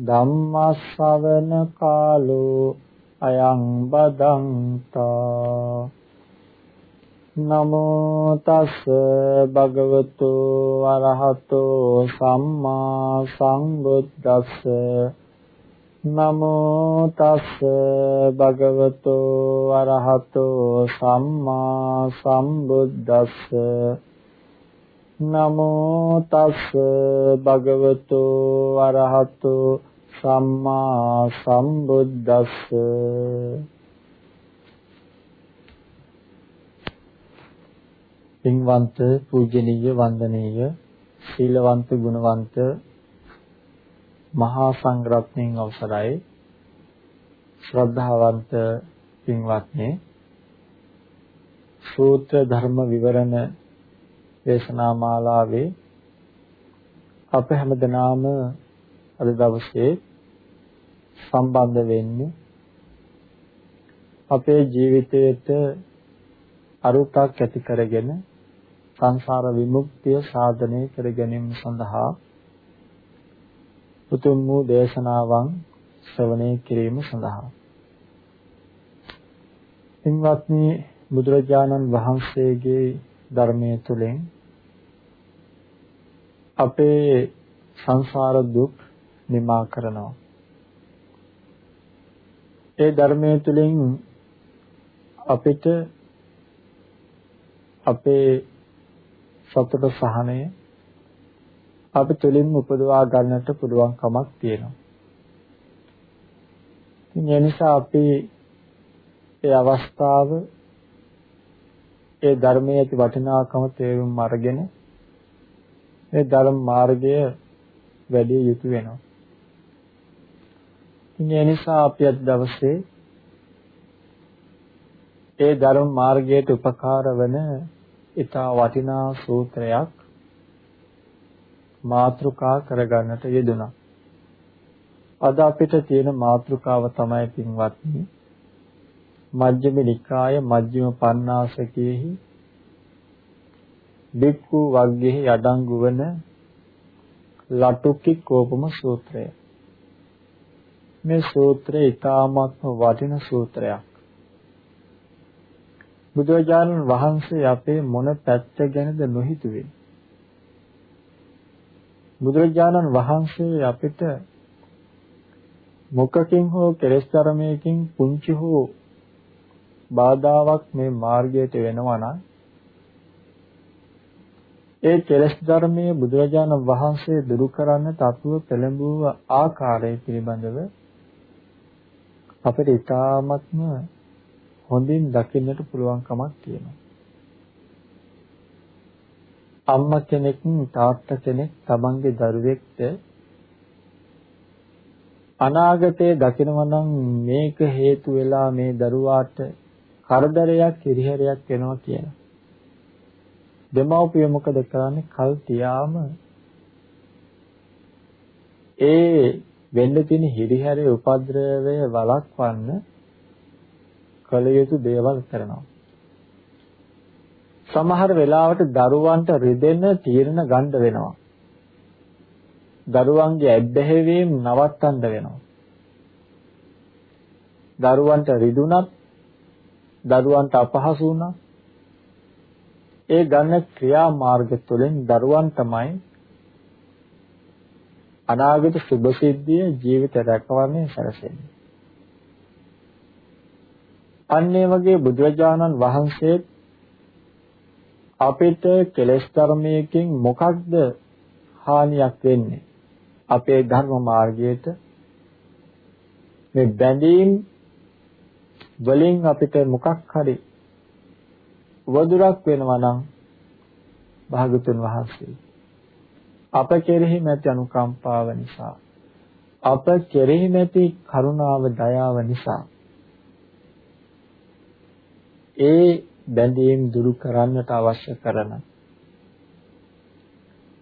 ධම්මස්සවන කාලෝ අයං බදන්තා. නමෝ තස් භගවතු අරහතෝ සම්මා සංබුද්දස්ස නමෝ තස් භගවතු අරහතෝ සම්මා සම්බුද්දස්ස. නමෝ තස් භගවතු අරහතෝ සම්මා සම්බුද්දස්ස. පින්වන්ත පූජනීය වන්දනීය සීලවන්ත ගුණවන්ත මහා සංඝරත්නයන් අවසරයි. ශ්‍රද්ධාවන්ත පින්වත්නි සූත්‍ර ධර්ම විවරණ දේශනා මාලාවේ අප හැමදෙනාම අද දවසේ සම්බන්ධ වෙන්නේ අපේ ජීවිතයට අරුතක් ඇති කරගෙන සංසාර විමුක්තිය සාධනය කර ගැනීම සඳහා උතුම් වූ දේශනාවන් ශ්‍රවණය කිරීම සඳහා. ඉන්වත්නි බුදුරජාණන් වහන්සේගේ ධර්මයේ තුලින් අපේ සංසාර දුක් නිමා කරනවා. ඒ ධර්මයේ තුලින් අපිට අපේ සතුට සහනය අපි තුලින්ම උපදවා ගන්නට පුළුවන් කමක් තියෙනවා. ඉතින් ඒ නිසා අපි ඒ අවස්ථාව ඒ ධර්මයේ ඇති වටිනාකම තේරුම් අරගෙන මේ ධර්ම මාර්ගය වැඩි යුතු වෙනවා. ඉතින් ඒ නිසා අපි අද දවසේ ඒ ධර්ම මාර්ගයට උපකාර වන ඊට වටිනා සූත්‍රයක් මාත්‍රිකා කරගන්නට යෙදුණා. අද අපිට තියෙන මාත්‍රිකාව තමයි පින්වත්නි මජ්ක්‍ධිම නිකාය මජ්ක්‍ධිම පඤ්ඤාසකයේහි බික්ඛු වග්ගෙහි යඩංගු වන ලටුක්කි කෝපම සූත්‍රය. මේ සූත්‍රය ඊ타මත්ම වටින සූත්‍රයක්. බුදුරජාණන් වහන්සේ අපේ මොන පැත්ත ගැනද නොහිතුවේ? බුදුරජාණන් වහන්සේ අපිට මොකකින් හෝ කෙලෙස් ධර්මයකින් පුංචි හෝ බාධාවක් මේ මාර්ගයට වෙනවා නම් ඒ කෙලෙස් ධර්මයේ බුදුරජාණන් වහන්සේ දුරු කරන්නට අපව පෙළඹුව ආකාරය පිළිබඳව අපිට ඉතාමත්ම හොඳින් දකින්නට පුළුවන්කමක් තියෙනවා. අම්මා කෙනෙක් තාත්තා කෙනෙක් තමන්ගේ දරුවෙක්ට අනාගතයේ දකිනවා නම් මේක හේතු වෙලා මේ දරුවාට කරදරයක් හිරිහැරයක් වෙනවා කියන. දෙමව්පිය මොකද කරන්නේ? කල් තියාම ඒ වෙන්න තියෙන හිරිහැරේ උපද්‍රවය වළක්වන්න කල යුතු දේවල් කරනවා. සමහර වෙලාවට දරුවන්ට රිදෙන්න තීරණ ගන්න වෙනවා. දරුවන්ගේ ඇබ්බැහිවීම් නවත්තන්න වෙනවා. දරුවන්ට රිදුනත් දරුවන්ට අපහසු වුණා ඒ ගන්න ක්‍රියාමාර්ග තුළින් දරුවන් තමයි අනාගත සුභ සිද්ධිය ජීවිත රැකවරණය සැලසෙන්නේ. අන්නේ වගේ බුදුරජාණන් වහන්සේ අපිට කෙලෙස් ධර්මයකින් මොකක්ද හානියක් වෙන්නේ? අපේ ධර්ම මාර්ගයට මේ බැඳීම් වලින් අපිට මොකක් හරි වදුරක් වෙනවා නම් භාගතුන් වහන්සේ අප කෙරෙහි නැති අනුකම්පාව නිසා අප කෙරෙහි නැති කරුණාව දයාව නිසා ඒ බැඳීම් දුරු කරන්නට අවශ්‍ය කරන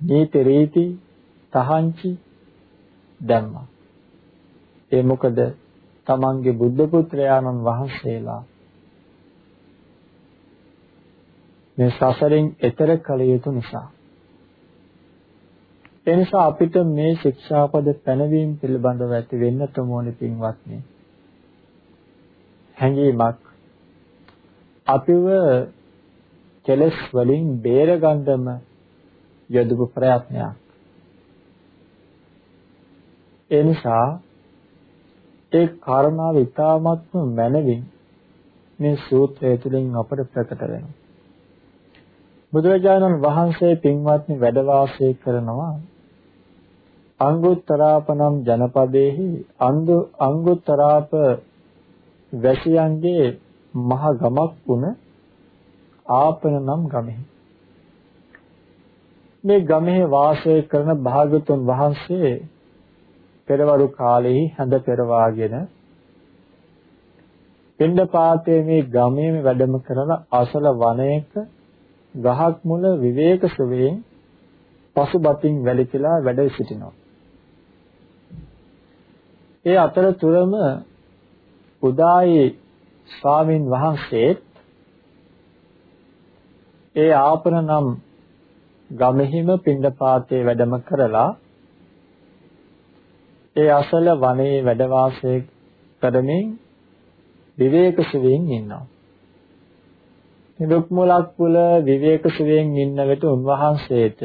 නීති රීති තහංචි දැම්මා. ඒ මොකද තමන්ගේ බුද්ධ පුත්‍රයාණන් වහන්සේලා මේ සසරින් එතර කළ යුතු නිසා ඒ නිසා අපිට මේ ශික්ෂාපද පැනවීම පිළිබඳව ඇති වෙන්නට ඕනේ පින්වත්නි. හැඟීමක් අපිව කෙලස් වලින් බේරගන්නම යොදපු ප්‍රයත්නයක්. ඒ නිසා ඒ කාරණාව ඉතාමත්ම මැනවින් මේ සූත්‍රය තුළින් අපට ප්‍රකට වෙනවා. බුදුරජාණන් වහන්සේ පින්වත්නි වැඩ වාසය කරනවා අංගුත්තරාපනම් ජනපදයේහි අංගු අංගුත්තරාප වැසියන්ගේ මහ ගමක් වුණ ආපන නම් ගමෙහි මේ ගමේ වාසය කරන භාගතුන් වහන්සේ පෙරවරු කාලෙහි හැඳ පෙරවාගෙන පින්ඩපාතයේ මේ ගමේම වැඩම කරලා අසල වනයේක ගහක් මුල විවේක සුවයෙන් පසුබතින් වැලිකලා වැඩ සිටිනවා. ඒ අතරතුරම උදායි ස්වාමින් වහන්සේත් ඒ ආපන නම් ගමෙහිම පින්ඩපාතේ වැඩම කරලා ඒ අසල වනයේ වැඩ වාසය කරමින් විවේක සුවයෙන් ඉන්නවා. දුක් මුලක් පුල විවේක සුවයෙන් ඉන්න විට උන්වහන්සේට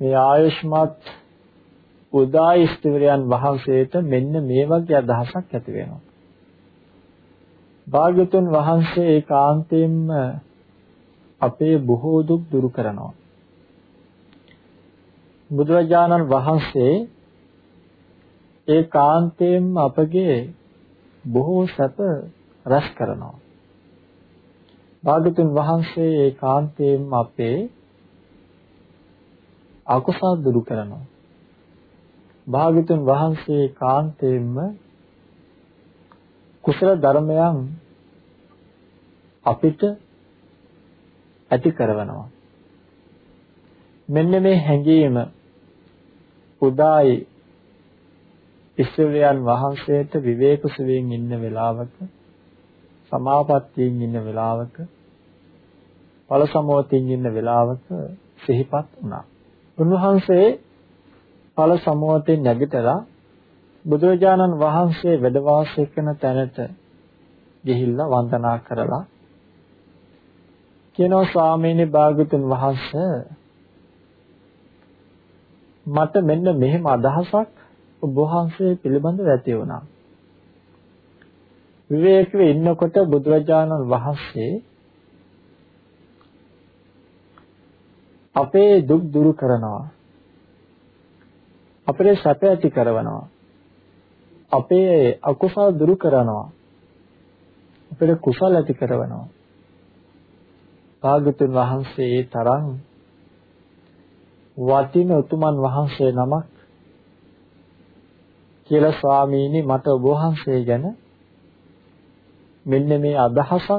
මේ ආයුෂ්මත් උදායි ස්තිවරයන් වහන්සේට මෙන්න මේ වගේ අදහසක් ඇති වෙනවා. භාග්‍යතුන් වහන්සේ ඒකාන්තයෙන්ම අපේ බොහෝ දුක් දුරු කරනවා. බුදුරජාණන් වහන්සේ ඒකාන්තයෙන්ම අපගේ බොහෝ සැප රැස් කරනවා. භාග්‍යතුන් වහන්සේ ඒකාන්තයෙන්ම අපේ අකුසල් දුරු කරනවා. භාග්‍යතුන් වහන්සේ කාන්තේම කුසල ධර්මයන් අපිට ඇති කරවනවා මෙන්න මේ හැඟීම උදායි ඉස්රේලයන් වහන්සේට විවේක සුවයෙන් ඉන්න වෙලාවක සමාපත්තියෙන් ඉන්න වෙලාවක ඵල සමෝතියෙන් ඉන්න වෙලාවක සිහිපත් වුණා. උන්වහන්සේ ඵල සමෝතෙන් නැගිටලා බුදුරජාණන් වහන්සේ වැඩ වාසය කරන තැනට ගිහිල්ලා වන්දනා කරලා කියනවා ස්වාමීනි භාග්‍යතුන් වහන්සේ මට මෙන්න මෙහෙම අදහසක් ඔබ වහන්සේ පිළිබඳව ඇති වුණා. විවේකීව ඉන්නකොට බුදුරජාණන් වහන්සේ අපේ දුක් දුරු කරනවා. අපේ සැප ඇති කරනවා. අපේ අකුසල් දුරු කරනවා. අපේ කුසල ඇති කරනවා. භාගතුන් වහන්සේ තරම් වටින උතුමන් වහන්සේ නමක් කියලා ස්වාමීනි මට ඔබ වහන්සේ ගැන මෙන්න මේ අදහසක්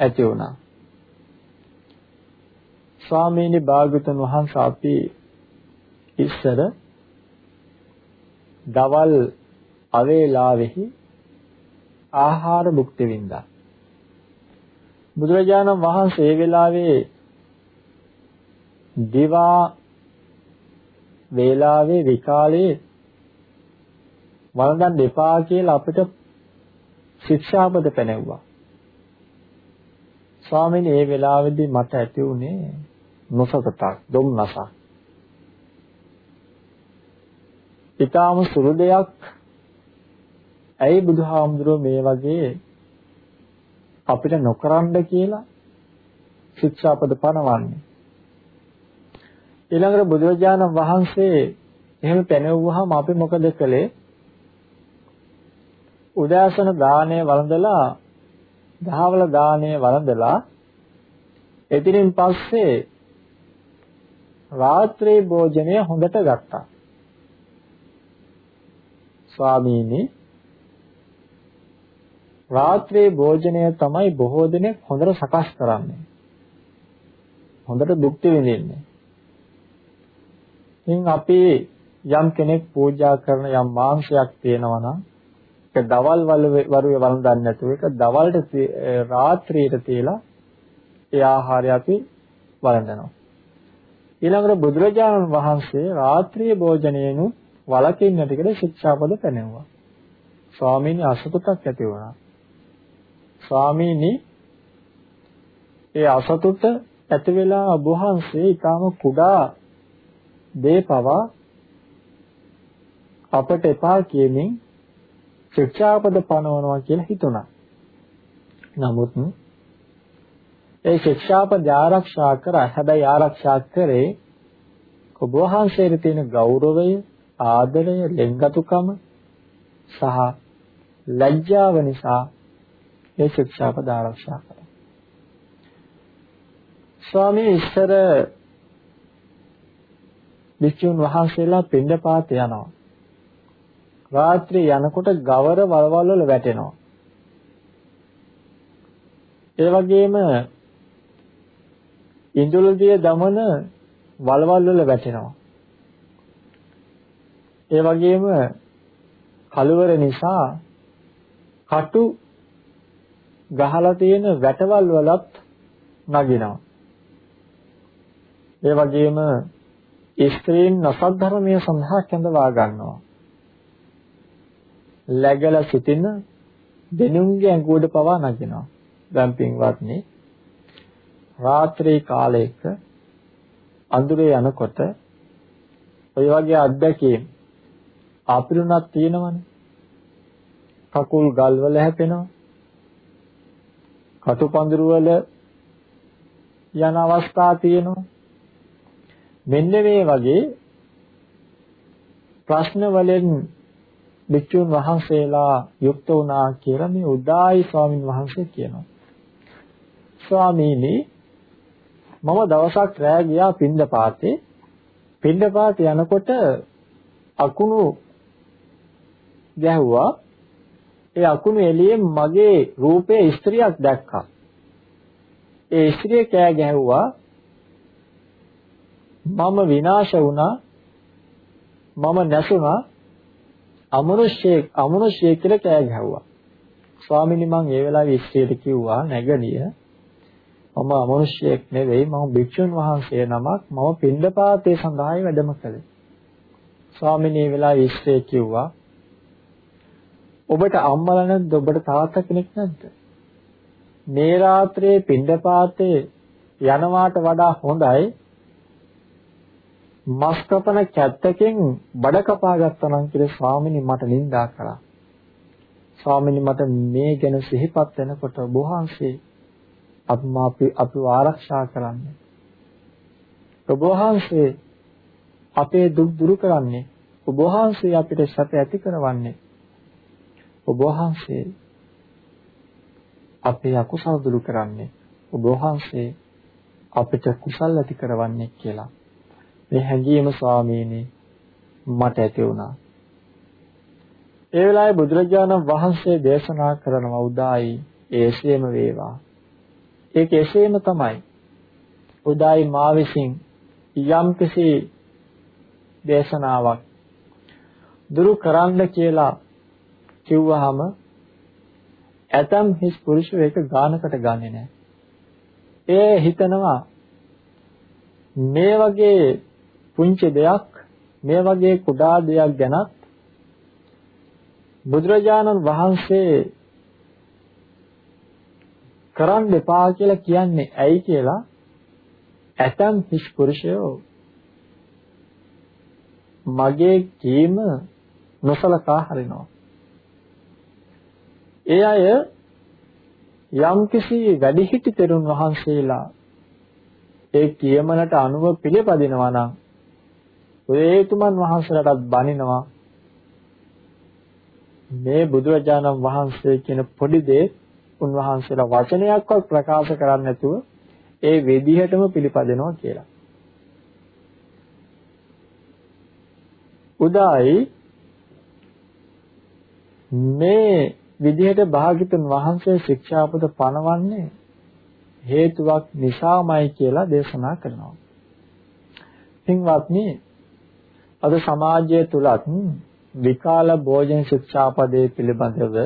ඇති වුණා. ස්වාමීනි භාගතුන් වහන්සේ අපි ඉස්සර දවල් අවේලාවෙහි ආහාර භුක්ති විඳා. බුදුරජාණන් වහන්සේ ඒ වෙලාවේ දිවා වේලාවේ විකාලේ වළඳන් දෙපා කියලා අපිට ශික්ෂාපද පැනෙව්වා. ස්වාමීනි මේ වෙලාවේදී මට ඇති උනේ නොසතක්, දුම්නසක්. ඊටාම සුළු දෙයක්. ඇයි බුදුහාමුදුරුවෝ මේ වගේ අපිට නොකරන්න කියලා ශික්ෂාපද පනවන්නේ? ඊළඟට බුදුරජාණන් වහන්සේ එහෙම පැනෙවුවාම අපි මොකද කළේ? උදාසන දාණය වළඳලා දහවල දාණය වළඳලා එතිනින් පස්සේ රාත්‍රී භෝජනය හොඳට ගත්තා. ස්වාමීනි රාත්‍රියේ භෝජනය තමයි බොහෝ දෙනෙක් හොඳට සකස් කරන්නේ. හොඳට භුක්ති විඳින්නේ. ඉතින් අපි යම් කෙනෙක් පූජා කරන යම් මාංශයක් තියෙනවා නම් ඒක දවල් වරුවේ වළඳන්නේ නැතුව ඒක දවල්ට රාත්‍රියට තියලා ඒ ආහාරය අපි වළඳනවා. ඊළඟට බුදුරජාණන් වහන්සේ රාත්‍රියේ භෝජනයේනු වළකින්නට කියලා ශික්ෂාපද පැනෙවුවා. ස්වාමීනි අසතුටක් ඇති වුණා. ස්වාමීනි ඒ අසතුට ඇති වෙලා ඔබ වහන්සේ ඊටාම කුඩා දේ පවා අපට එපා කියමින් ශික්ෂාපද පනවනවා කියලා හිතුණා. නමුත් ඒ ශික්ෂාපද ආරක්ෂා කරා හැබැයි ආරක්ෂා කරේ ඔබ වහන්සේට තියෙන ගෞරවය, ආදරය, ලෙන්ගතුකම සහ ලැජ්ජාව නිසා ඒ ශික්ෂාපද ආරක්ෂා කරා. ස්වාමී ඉස්සර වික්ෂුන් වහන්සේලා පින්ඩපාත යනවා. රාත්‍රී යනකොට ගවර වලවල් වල වැටෙනවා. ඒ වගේම ඉඳුල්දිය දමන වලවල් වල වැටෙනවා. ඒ වගේම කලවර නිසා කටු ගහලා තියෙන වැටවල් වලත් නගිනවා. ඒ වගේම ස්ත්‍රීන් නසද්ධර්මයේ සඳහා කැඳවා ගන්නවා. läගලා සිටින දෙනුන්ගේ ඇඟුවට පවා නගිනවා. දැන් පින්වත්නි රාත්‍රී කාලයක අඳුරේ යනකොට ඔය වගේ අත්දැකීම් අපිරුණක් තියෙනවනේ. කකුල් ගල්වල හැපෙනවා. කටුපඳුරු වල යන අවස්ථා තියෙනවා. මෙන්න මේ වගේ ප්‍රශ්න වලින් භික්ෂුන් වහන්සේලා යුක්ත වුණා කියලා මේ උදායි ස්වාමින් වහන්සේ කියනවා. ස්වාමීනි මම දවසක් රෑ ගියා පින්දපාතේ. පින්දපාත යනකොට අකුණු ගැහුවා. ඒ අකුණු එළියෙන් මගේ රූපේ ස්ත්‍රියක් දැක්කා. ඒ ස්ත්‍රිය කෑ ගැහුවා. මම විනාශ වුණා. මම නැසුණා. අමනුෂ්‍යයෙක් අමනුෂ්‍යයෙක් කියලා කෑ ගැහුවා. ස්වාමීනි මං ඒ වෙලාවේ ස්ත්‍රියට කිව්වා නැගණිය. මම අමනුෂ්‍යයෙක් නෙවෙයි. මම භික්ෂුන් වහන්සේ නමක්. මම පින්ඩපාතේ සඳහායි වැඩම කළේ. ස්වාමීනි ඒ වෙලාවේ ස්ත්‍රිය කිව්වා. ඔබට අම්මලා නැද්ද ඔබට තාත්තා කෙනෙක් නැද්ද මේ රාත්‍රියේ පින්ඩපාතේ යනවාට වඩා හොඳයි මස් කපන කැත්තකින් බඩ කපා ගත්තා නම් කියලා ස්වාමිනී මට නිඳා කළා. ස්වාමිනී මට මේ ගැන සිහිපත් වෙනකොට ඔබ වහන්සේ අපි අපි ආරක්ෂා කරන්නේ. ඔබ වහන්සේ අපේ දුක් දුරු කරන්නේ. ඔබ වහන්සේ අපිට සැප ඇති කරවන්නේ. ඔබ වහන්සේ අපේ අකුසල දුරු කරන්නේ. ඔබ වහන්සේ අපිට කුසල් ඇති කරවන්නේ කියලා. මේ හැඟීම ස්වාමීනි මට ඇති වුණා. ඒ වෙලාවේ බුදුරජාණන් වහන්සේ දේශනා කරන උදායි ඒසේම වේවා. ඒක එසේම තමයි. උදායි මා විසින් යම්කිසි දේශනාවක් දුරු කරන්න කියලා කිව්වහම ඇතම් හිස් පුරුෂයෝ ඒක ගානකට ගන්නෙ නැහැ. ඒ හිතනවා මේ වගේ පුංචි දෙයක් මේ වගේ කුඩා දෙයක් ගැනත් බුදුරජාණන් වහන්සේ කරන්න එපා කියලා කියන්නේ ඇයි කියලා ඇතම් හිස් පුරුෂයෝ මගේ කීම නොසලකා හරිනවා. ඒ අය යම්කිසි වැඩිහිටි තෙරුන් වහන්සේලා ඒ කියමනට අනුව පිළිපදිනවා නම් ඔය හේතුමන් වහන්සේලාටත් බනිනවා මේ බුදුරජාණන් වහන්සේ කියන පොඩි දේ උන්වහන්සේලා වචනයක්වත් ප්‍රකාශ කරන්නේ නැතුව ඒ විදිහටම පිළිපදිනවා කියලා. උදායි මේ විදිහට භාග්‍යතුන් වහන්සේ ශික්ෂාපද පනවන්නේ හේතුවක් නිසාමයි කියලා දේශනා කරනවා. පින්වත්නි අද සමාජය තුලත් විකාල භෝජන ශික්ෂාපදයේ පිළිබඳව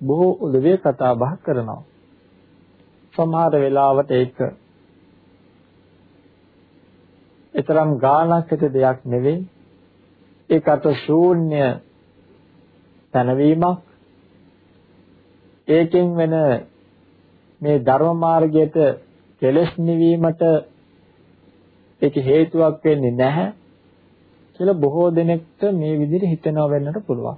බොහෝ උදවිය කතා බහ කරනවා. සමහර වෙලාවට ඒක ඊතරම් ගානක් හිත දෙයක් නෙවෙයි. ඒකට ශූන්‍ය තනවීමක් ඒකෙන් වෙන මේ ධර්ම මාර්ගයට කෙලස් නිවීමට ඒක හේතුවක් වෙන්නේ නැහැ කියලා බොහෝ දෙනෙක්ට මේ විදිහට හිතනවා වෙන්නට පුළුවන්.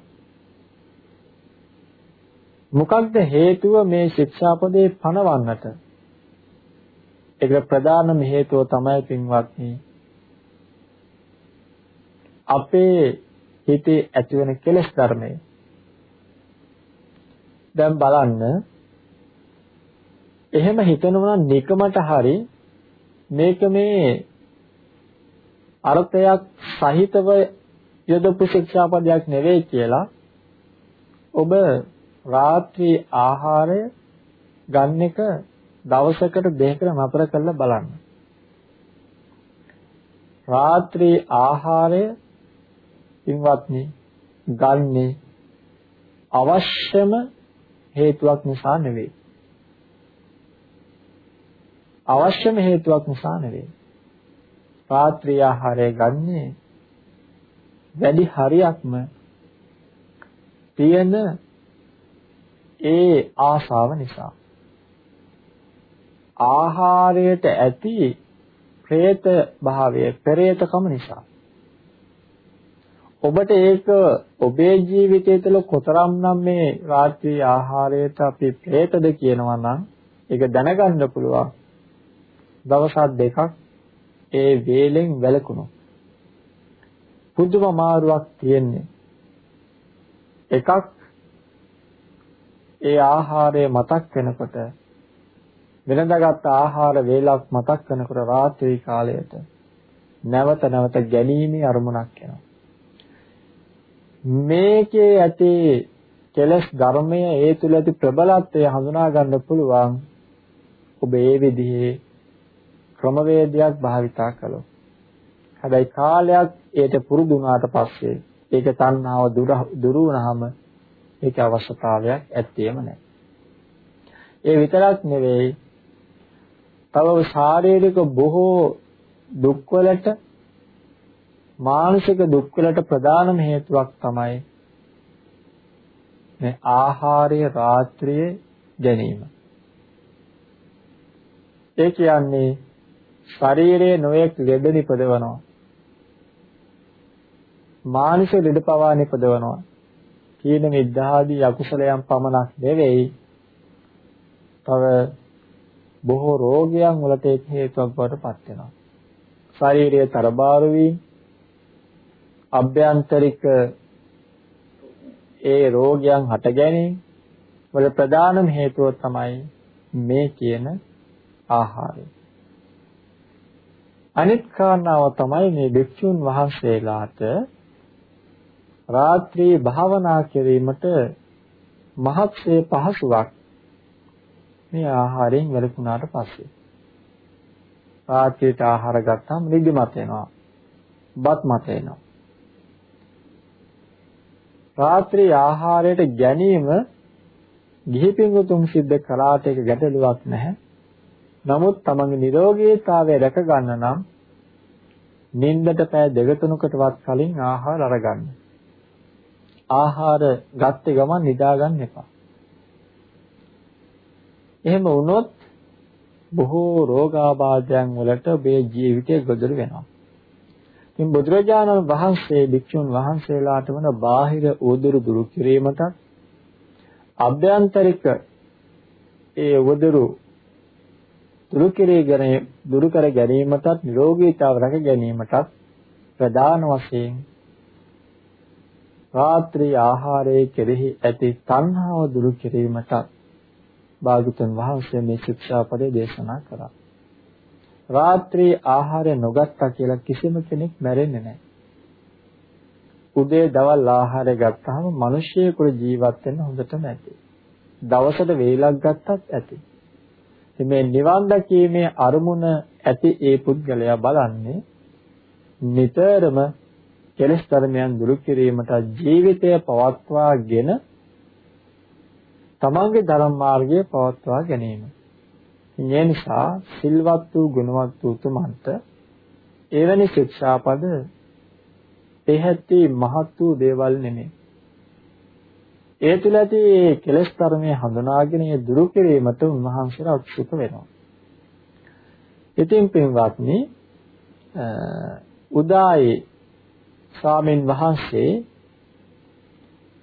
මොකක්ද හේතුව මේ ශික්ෂාපදේ පනවන්නට? ඒක ප්‍රධානම හේතුව තමයි පින්වත්නි අපේ හිතේ ඇතිවන කෙලෙස් ධර්මය. දැන් බලන්න එහෙම හිතනවා නිකමට හරි මේක මේ අර්ථයක් සහිතව යොදපු ශික්ෂාපදයක් නෙවෙයි කියලා ඔබ රාත්‍රී ආහාරය ගන්න එක දවසකට දෙකකට නතර කරලා බලන්න. රාත්‍රී ආහාරය පින්වත්නි ගන්නේ අවශ්‍යම හේතුවක් නිසා නෙවෙයි. අවශ්‍යම හේතුවක් නිසා නෙවෙයි. රාත්‍රී ආහාරය ගන්නේ වැඩි හරියක්ම තියෙන ඒ ආශාව නිසා. ආහාරයට ඇති പ്രേත භාවය, පෙරේතකම නිසා. ඔබට ඒක ඔබේ ජීවිතය තුළ කොතරම්නම් මේ රාත්‍රී ආහාරයට අපි പ്രേතද කියනවා නම් ඒක දැනගන්න පුළුවන්. දවස් දෙකක් ඒ වේලෙන් වැළකුණු. පුදුම මාරුවක් තියෙන්නේ. එකක් ඒ ආහාරය මතක් වෙනකොට වෙනදාගත් ආහාර වේලක් මතක් වෙනකොට රාත්‍රී කාලයට නැවත නැවත ගැනීමේ අරමුණක් එනවා. මේකේ ඇති කෙලස් ධර්මය ඒ තුල ඇති ප්‍රබලත්වය හඳුනා ගන්න පුළුවන් ඔබ ඒ විදිහේ ක්‍රමවේදයක් භාවිතා කළොත්. හැබැයි කාලයක් ඒට පුරුදු වුණාට පස්සේ ඒක තණ්හාව දුරු වුණාම ඒක අවශ්‍යතාවයක් ඇත්තේම නැහැ. ඒ විතරක් නෙවෙයි තව ශාරීරික බොහෝ දුක්වලට මානසික දුක්වලට ප්‍රධානම හේතුවක් තමයි මේ ආහාරය රාත්‍රියේ ගැනීම. ඒ කියන්නේ ශරීරයේ නොයෙක් ලෙඩ නිපදවනවා. මානසික ලෙඩ පවා නිපදවනවා. කීන මිද්ධාදී අකුසලයන් පමණක් නෙවෙයි තව බොහෝ රෝගයන් වලට ඒක හේතුවක් බවට පත් වෙනවා. ශාරීරික තරබාරු වීම අභ්‍යන්තරික ඒ රෝගයන් හට ගැනීම වල ප්‍රධානම හේතුව තමයි මේ කියන ආහාරය. අනිත් කාරණාව තමයි මේ භික්ෂුන් වහන්සේලාට රාත්‍රී භාවනා කිරීමට මහත්සේ පහසුවක් මේ ආහාරයෙන් වැළකුණාට පස්සේ රාත්‍රියට ආහාර ගත්තාම නිදිමත එනවා බත් මත එනවා රාත්‍රී ආහාරයට ගැනීම ගිහි පින්වතුන් සිද්ධ කළාට ඒක ගැටලුවක් නැහැ නමුත් තමන්ගේ නිරෝගීතාවය රැක ගන්න නම් නින්දට පෑ දෙක තුනකටවත් කලින් ආහාර අරගන්න. ආහාර ගත්තේ ගමන් නිදා ගන්න එපා. එහෙම වුණොත් බොහෝ රෝගාබාධයන් වලට ඔබේ ජීවිතය ගොදුරු වෙනවා. ඉතින් බුදුරජාණන් වහන්සේ භික්ෂුන් වහන්සේලාට වන බාහිර උදුරු දුරු කිරීමටත් අභ්‍යන්තරික ඒ උදුරු දුරු කෙරේ දුරු කර ගැනීමටත් නිරෝගීතාව රැක ගැනීමටත් ප්‍රධාන වශයෙන් රාත්‍රී ආහාරයේ කෙරෙහි ඇති තණ්හාව දුරු කිරීමට භාගතුන් වහන්සේ මේ ශික්ෂාපදේ දේශනා කළා. රාත්‍රී ආහාරය නොගත්තා කියලා කිසිම කෙනෙක් මැරෙන්නේ නැහැ. උදේ දවල් ආහාරය ගත්තාම මිනිසියෙකුට ජීවත් වෙන්න හොඳටම ඇති. දවසට වේලක් ගත්තත් ඇති. ඉතින් මේ නිවන් දැකීමේ අරමුණ ඇති ඒ පුද්ගලයා බලන්නේ නිතරම කෙලෙස් ධර්මයන් දුරු කිරීමට ජීවිතය පවත්වාගෙන තමන්ගේ ධර්ම මාර්ගය පවත්වා ගැනීම. ඒ නිසා සිල්වත් වූ ගුණවත් වූ උතුමන්ට එවැනි ශික්ෂාපද එහෙත්ටි මහත් වූ දේවල් නෙමෙයි. ඒ තුල ඇති කෙලෙස් ධර්මයේ හඳුනාගෙන ඒ දුරු කිරීමට උන්වහන්සේලා උත්සුක වෙනවා. ඉතින් පින්වත්නි උදායේ ස්වාමීන් වහන්සේ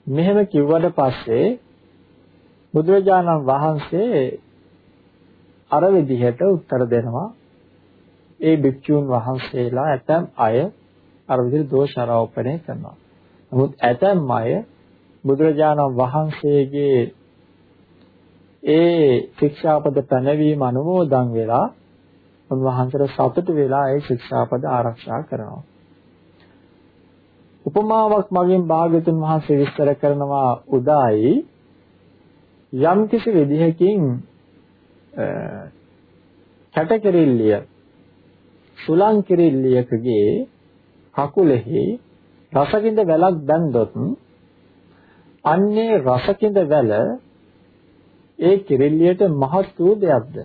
මෙහෙම කිව්වට පස්සේ බුදුරජාණන් වහන්සේ අර විදිහට උත්තර දෙනවා ඒ භික්ෂුන් වහන්සේලා ඇතම් අය අර විදිහට දෝෂ ආරෝපණය කරනවා. නමුත් ඇතම් අය බුදුරජාණන් වහන්සේගේ ඒ ශික්ෂාපද පැනවීම අනුමෝදන් වෙලා උන්වහන්සේට සතුටු වෙලා ඒ ශික්ෂාපද ආරක්ෂා කරනවා. උපමාවක් මගින් භාග්‍යතුන් වහන්සේ විස්තර කරනවා උදායි යම් කිසි විදිහකින් කැටකිරිල්ලිය සුලං කිරිල්ලියකගේ කකුලෙහි රසකින්ද වැලක් බැන්දොත් අන්නේ රසකින්ද වැල ඒ කිරිල්ලියට මහත් වූ දෙයක්ද?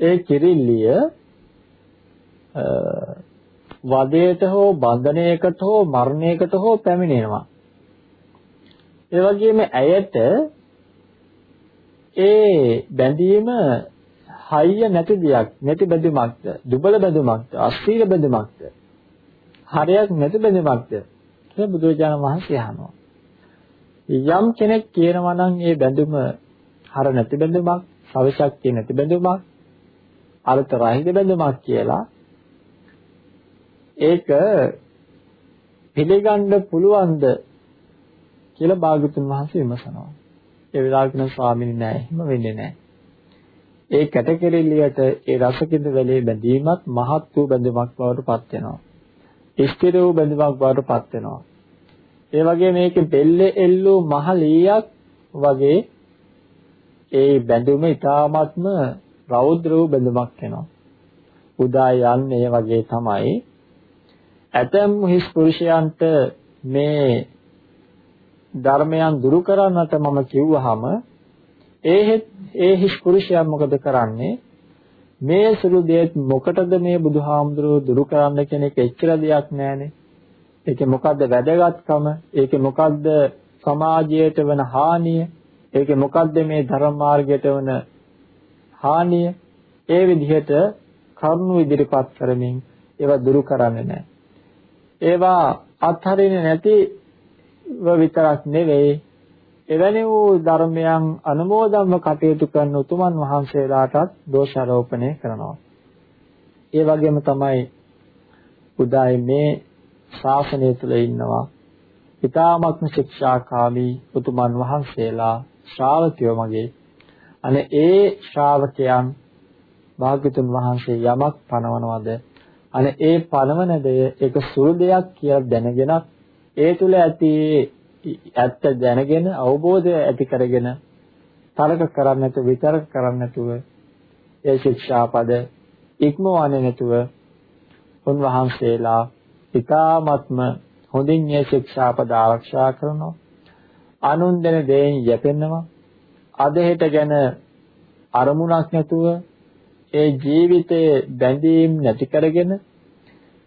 ඒ කිරිල්ලිය වදයට හෝ බන්ධනයකට හෝ මරණයකට හෝ පැමිණෙනවා. ඒ වගේම ඇයට ඒ බැඳීම හයිය නැති දෙයක් නැති බැඳුමක්ද? දුබල බැඳුමක්ද? අස්ථීර බැඳුමක්ද? හරයක් නැති බැඳුමක්ද? කියලා බුදුරජාණන් වහන්සේ අහනවා. යම් කෙනෙක් කියනවා නම් මේ බැඳුම හර නැති බැඳුමක් සවිශක්තිය නැති බැඳුමක් අර්ථ රහිත බැඳුමක් කියලා ඒක පිළිගන්න පුළුවන්ද කියලා භාගතුන් වහන්සේ විමසනවා. ඒ වෙලාවට නම් ස්වාමීනි නෑ එහෙම වෙන්නේ නෑ. ඒ කැටකෙරෙලියට ඒ රසකින්ද වැලේ බැඳීමත් මහත් වූ බැඳීමක් බවට පත් වෙනවා. ස්ථිර වූ බැඳීමක් බවට පත් වෙනවා. ඒ වගේ මේකේ බෙල්ලේ එල්ලූ මහ ලීයක් වගේ ඒ බැඳුම ඊ타ත්ම රෞද්‍ර වූ බැඳුමක් වෙනවා. උදා යන්නේ වගේ තමයි ඇතැම් හිස් පුරුෂයන්ට මේ ධර්මයන් දුරු කරන්නට මම කිව්වහම ඒ ඒ හිස් පුරුෂයා මොකද කරන්නේ? මේ සුළු දෙයක් මොකටද මේ බුදුහාමුදුරුවෝ දුරු කරන්න කියන එක එච්චර දෙයක් නෑනේ ඒකේ මොකද්ද වැදගත්කම? ඒකේ මොකද්ද සමාජයට වෙන හානිය? ඒකේ මොකද්ද මේ ධර්ම මාර්ගයට වෙන හානිය? ඒ විදිහට කරුණු ඉදිරිපත් කරමින් ඒවා දුරු කරන්නේ නැහැ. ඒවා අත්හරින්නේ නැතිව විතරක් නෙවෙයි. එවැනි වූ ධර්මයන් අනුමෝදන්ව කටයුතු කරන උතුමන් වහන්සේලාටත් දෝෂාරෝපණය කරනවා. ඒ වගේම තමයි උදායි මේ ශාසනය තුළ ඉන්නවා. ඊ타මත්ම ශික්ෂාකාමී උතුමන් වහන්සේලා ශ්‍රාවකයෝ මගේ. අනේ ඒ ශ්‍රාවකයන් භාග්‍යතුන් වහන්සේ යමක් පනවනවද? අනේ ඒ පනවන දෙය ඒක සුළු දෙයක් කියලා දැනගෙනත් ඒ තුල ඇති ඇත්ත දැනගෙන අවබෝධය ඇති කරගෙන තරක කරන්නේ නැතුව විතරක කරන්නේ නැතුව ඒ ශික්ෂාපද ඉක්මවන්නේ නැතුව උන්වහන්සේලා ඊ타ත්ම හොඳින් මේ ශික්ෂාපද ආරක්ෂා කරනවා. අනුන් දෙන දෙයින් යැපෙනවා අදහෙට ගැන අරමුණක් නැතුව ඒ ජීවිතයේ බැඳීම් නැති කරගෙන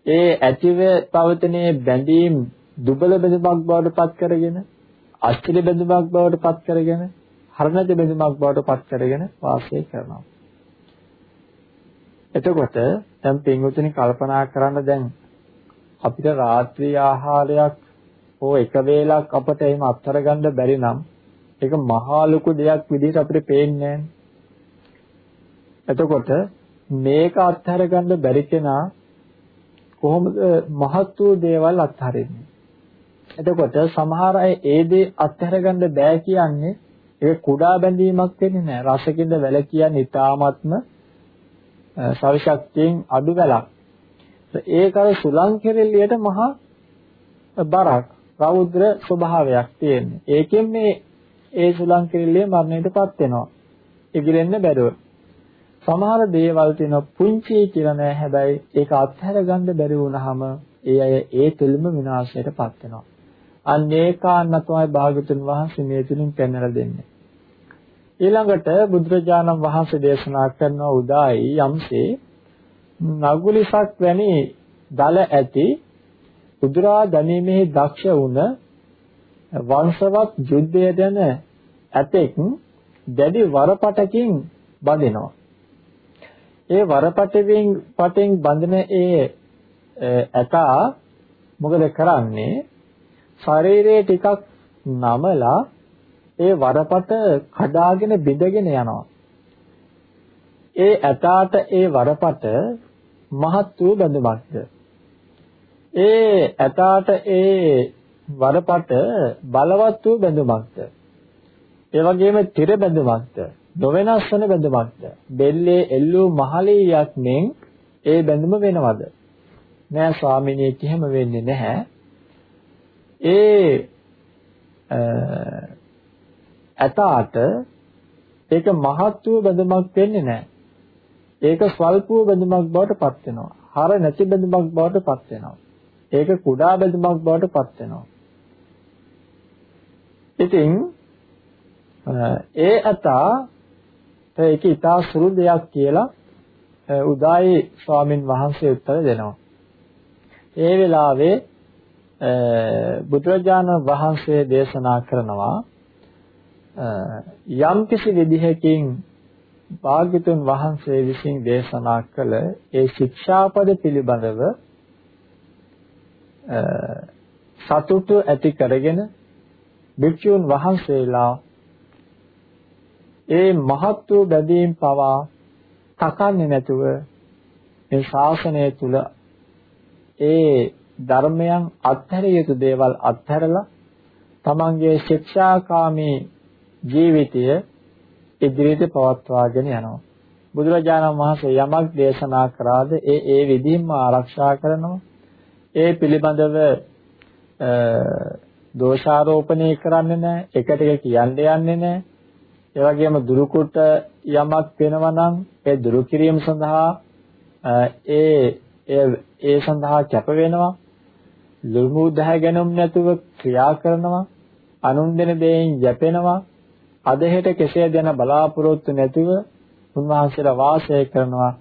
ඒ ඇතිව පවතිනේ බැඳීම් දුබල බඳුමක් බවට පත් කරගෙන අස්තිල බඳුමක් බවට පත් කරගෙන හරණද බඳුමක් බවට පත් කරගෙන වාසය කරනවා. එතකොට දැන් පින්වතුනි කල්පනා කරන්න දැන් අපිට රාත්‍රී ආහාරයක් හෝ එක වේලක් අපට එහෙම අත්තර ගන්න බැරි නම් ඒක මහා ලොකු දෙයක් විදිහට අපිට පේන්නේ එතකොට මේක අත්හැර ගන්න බැරි කෙනා කොහොමද මහත් වූ දේවල් අත්හරින්නේ එතකොට සමහර අය ඒ දේ අත්හැරගන්න බෑ කියන්නේ ඒක කුඩා බැඳීමක් වෙන්නේ නැහැ. රසකින්ද වැල කියන්නේ ඊ타ත්ම සවිශක්තියෙන් අඩු වැලක්. ඒක අර සුලං කෙරෙල්ලියට මහා බරක්. රෞද්‍ර ස්වභාවයක් තියෙන්නේ. ඒකෙන් මේ ඒ සුලං කිරිල්ලේ මරණයටපත් වෙනවා. ඉගිරෙන්න බැරුව. සමහර දේවල් තියෙන පුංචි කියලා නෑ හැබැයි ඒක අත්හැර ගන්න බැරි වුණාම ඒ අය ඒ තුළම විනාශයටපත් වෙනවා. අන්න ඒ කාරණා තමයි භාගතුන් වහන්සේ මේ තුලින් පෙන්වලා දෙන්නේ. ඊළඟට බුදුරජාණන් වහන්සේ දේශනා කරන උදායි යම්සේ නගුලිසක් වැනි දල ඇති උදුරා දැනීමේ දක්ෂ වුණ වංශවත් යුද්ධය දැන ඇතෙක් දැඩි වරපටකින් බඳිනවා. ඒ වරපටෙන් පටෙන් බඳින ඒ ඇතා මොකද කරන්නේ? ශරීරයේ ටිකක් නමලා ඒ වරපට කඩාගෙන බිඳගෙන යනවා. ඒ ඇතාට ඒ වරපට මහත් වූ බඳුමක්ද. ඒ ඇතාට ඒ වරපට බලවත් වූ බඳුමක්ද. ඒ වගේම tire බඳුමක්ද. නොවෙනස් වන බඳුමක්ද. බෙල්ලේ එල්ලූ මහලියක් මෙන් ඒ බඳුම වෙනවද? නෑ ස්වාමිනේ එහෙම වෙන්නේ නැහැ. ඒ ඇතාට ඒක මහත් වූ බඳුමක් වෙන්නේ නැහැ. ඒක ස්වල්ප වූ බඳුමක් බවට පත් වෙනවා. හර නැති බඳුමක් බවට පත් වෙනවා. ඒක කුඩා බඳුමක් බවට පත් වෙනවා. ඉතින් ඒ අතා ඒක ඊටා සුළු දෙයක් කියලා උදායි ස්වාමින් වහන්සේ උත්තර දෙනවා. ඒ වෙලාවේ බුදුරජාණන් වහන්සේ දේශනා කරනවා යම් කිසි විදිහකින් භාග්‍යතුන් වහන්සේ විසින් දේශනා කළ ඒ ශික්ෂාපද පිළිබඳව සතුට ඇති කරගෙන භික්ෂුන් වහන්සේලා ඒ මහත් වූ බැදීම් පවා තකන්නේ නැතුව මේ ශාසනය තුල ඒ ධර්මයන් අත්හැරිය යුතු දේවල් අත්හැරලා තමන්ගේ ශික්ෂාකාමී ජීවිතය ඉදිරියට පවත්වාගෙන යනවා. බුදුරජාණන් වහන්සේ යමක් දේශනා කරාද ඒ ඒ විදිහින්ම ආරක්ෂා කරනවා. ඒ පිළිබඳව දෝෂාරෝපණය කරන්නේ නැහැ. එකට එක කියන්නේ යන්නේ නැහැ. ඒ වගේම දුරුකුට යමක් වෙනවා නම් ඒ දුරු කිරීම සඳහා ඒ ඒ සඳහා කැප වෙනවා. ලුණු දහ ගැනුම් නැතුව ක්‍රියා කරනවා. අනුන් දෙන දෙයින් යැපෙනවා. අදහෙට කෙසේ දෙන බලාපොරොත්තු නැතිව උන්වහන්සේලා වාසය කරනවා.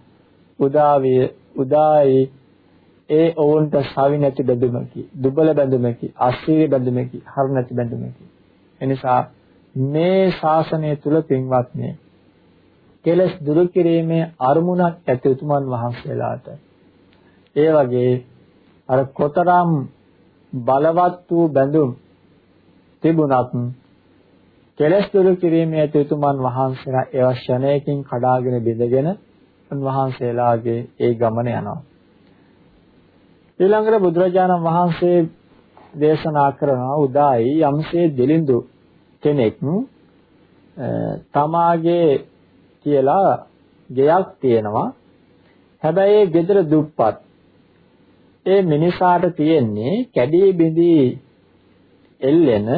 උදාවිය උදායි ඒ ඔවුන්ට සවි නැති බැඳුමකි දුබල බැඳුමකි අස්සිරි බැඳුමකි හර නැති බැඳුමකි එනිසා මේ ශාසනය තුල පින්වත්නි කෙලස් දුරු කිරීමේ අරමුණක් ඇති උතුමන් වහන්සේලාට ඒ වගේ අර කොතරම් බලවත් වූ බැඳුම් තිබුණත් කෙලස් දුරු කිරීමේ ඇති උතුමන් වහන්සේලා ඒ ක්ෂණයකින් කඩාගෙන බිඳගෙන උන්වහන්සේලාගේ ඒ ගමන යනවා. ඊළඟට බුදුරජාණන් වහන්සේ දේශනා කරන උදායි යම්සේ දෙලින්දු කෙනෙක් තමාගේ කියලා ගෙයක් තියෙනවා. හැබැයි ඒ ගෙදර දුප්පත් ඒ මිනිසාට තියෙන්නේ කැඩී බිඳී එල්ලෙන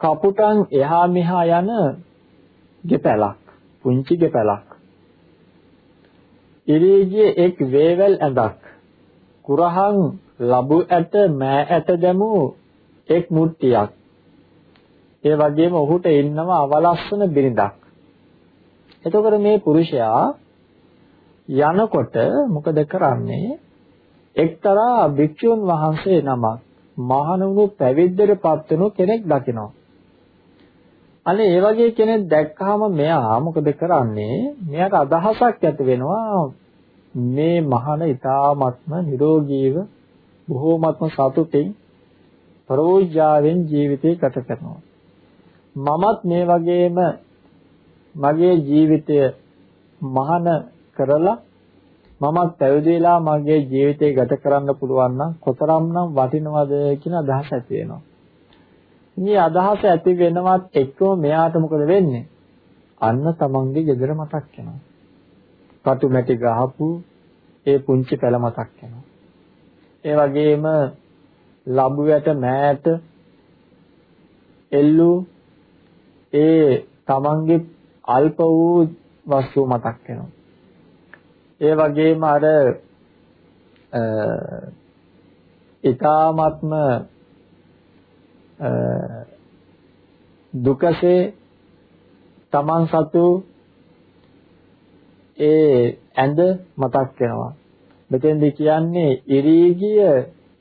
කපුටන් එහා මෙහා යන ගෙපැලක් පුංචි ගෙපැලක් ඉරීජියේ එක් වේවැල් ඇඳක් කුරහන් ලබු ඇට මෑ ඇට දැමූ එක් මුට්ටියක්. ඒ වගේම ඔහුට ඉන්නවා අවලස්සන බිරිඳක්. එතකොට මේ පුරුෂයා යනකොට මොකද කරන්නේ? එක්තරා භික්ෂුන් වහන්සේ නමක් මහණුණු පැවිද්දටපත් වෙනු කෙනෙක් දකිනවා. අනේ ඒ වගේ කෙනෙක් දැක්කහම මෙයා මොකද කරන්නේ? මෙයාට අදහසක් ඇති වෙනවා මේ මහන ඊ타ත්ම නිරෝගීව බොහෝමත්ම සතුටින් ප්‍රෝජාවෙන් ජීවිතේ ගත කරනවා. මමත් මේ වගේම මගේ ජීවිතය මහන කරලා මමත් පැවිදි වෙලා මගේ ජීවිතය ගත කරන්න පුළුවන් නම් කොතරම්නම් වටිනවද කියන අදහස ඇති වෙනවා. මේ අදහස ඇති වෙනවත් එක්කම මෙයාට මොකද වෙන්නේ? අන්න තමන්ගේ ගෙදර මතක් වෙනවා. කටු මැටි ගහපු ඒ පුංචි පැල මතක් වෙනවා. ඒ වගේම ලැබුවට මෑට එල්ලු ඒ තමන්ගේ අල්ප වූ වස්තු මතක් වෙනවා. ඒ වගේම අර ඊ타ත්ම දුකසේ තමන් සතු ඒ ඇඳ මතක් වෙනවා. මෙතෙන්දී කියන්නේ ඉරීගිය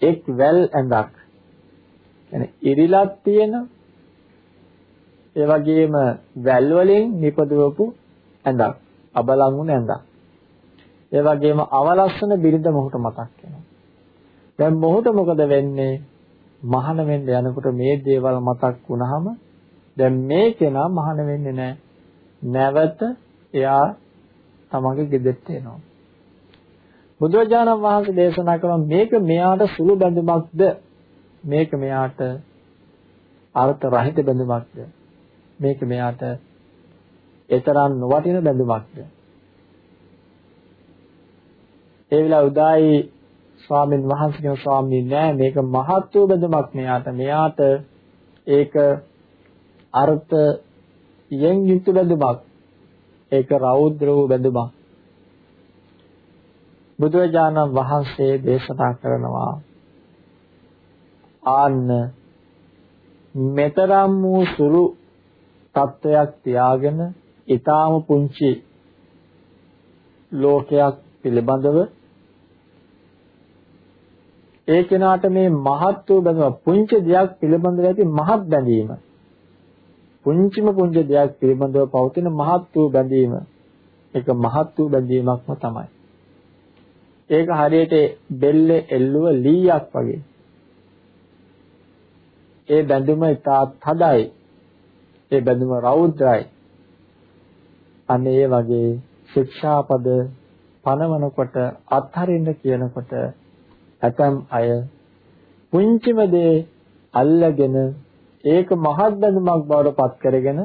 එක් වැල් ඇඳක්. يعني ඉරිලක් තියෙන ඒ වගේම වැල් වලින් නිපදවපු ඇඳක්. අබලංගුණ ඇඳක්. ඒ වගේම අවලස්සන බිරිඳ මොහොත මතක් වෙනවා. දැන් මොහොත මොකද වෙන්නේ? මහාන වෙන්න යනකොට මේ දේවල් මතක් වුණාම දැන් මේ කෙනා මහාන වෙන්නේ නැහැ. නැවත එයා තමන්ගේ ගෙදරට එනවා. බුදුරජාණන් වහන්සේ දේශනා කරන මේක මෙයාට සුළු බඳුමක්ද මේක මෙයාට අර්ථ රහිත බඳුමක්ද මේක මෙයාට එතරම් නොවටින බඳුමක්ද ඒ විලා උදායි ස්වාමින් වහන්සේ කියන ස්වාමීන් නෑ. මේක මහත් වූ බඳුමක් මෙයාට මෙයාට ඒක අර්ථ යෙන් යුක්ත බඳුමක්. ඒක රෞද්‍ර වූ බඳුමක්. බුදුරජාණන් වහන්සේ දේශනා කරනවා ආන්න මෙතරම් වූ සුළු තත්වයක් තියාගෙන ඊටාම පුංචි ලෝකයක් පිළිබඳව ඒ කෙනාට මේ මහත් වූ බැඳීම පුංචි දෙයක් පිළිබඳව ඇති මහත් බැඳීම පුංචිම පුංචි දෙයක් පිළිබඳව පවතින මහත් වූ බැඳීම ඒක මහත් වූ බැඳීමක්ම තමයි ඒක හරියට බෙල්ලේ එල්ලුව ලීයක් වගේ. ඒ බැඳුම ඉතාත් හදයි. ඒ බැඳුම රෞද්‍රයි. අනේ ඒ වගේ ශික්ෂාපද පනවනකොට අත්හරින්න කියනකොට ඇතම් අය පුංචිම දේ අල්ලගෙන ඒක මහත් බැඳුමක් බවට පත් කරගෙන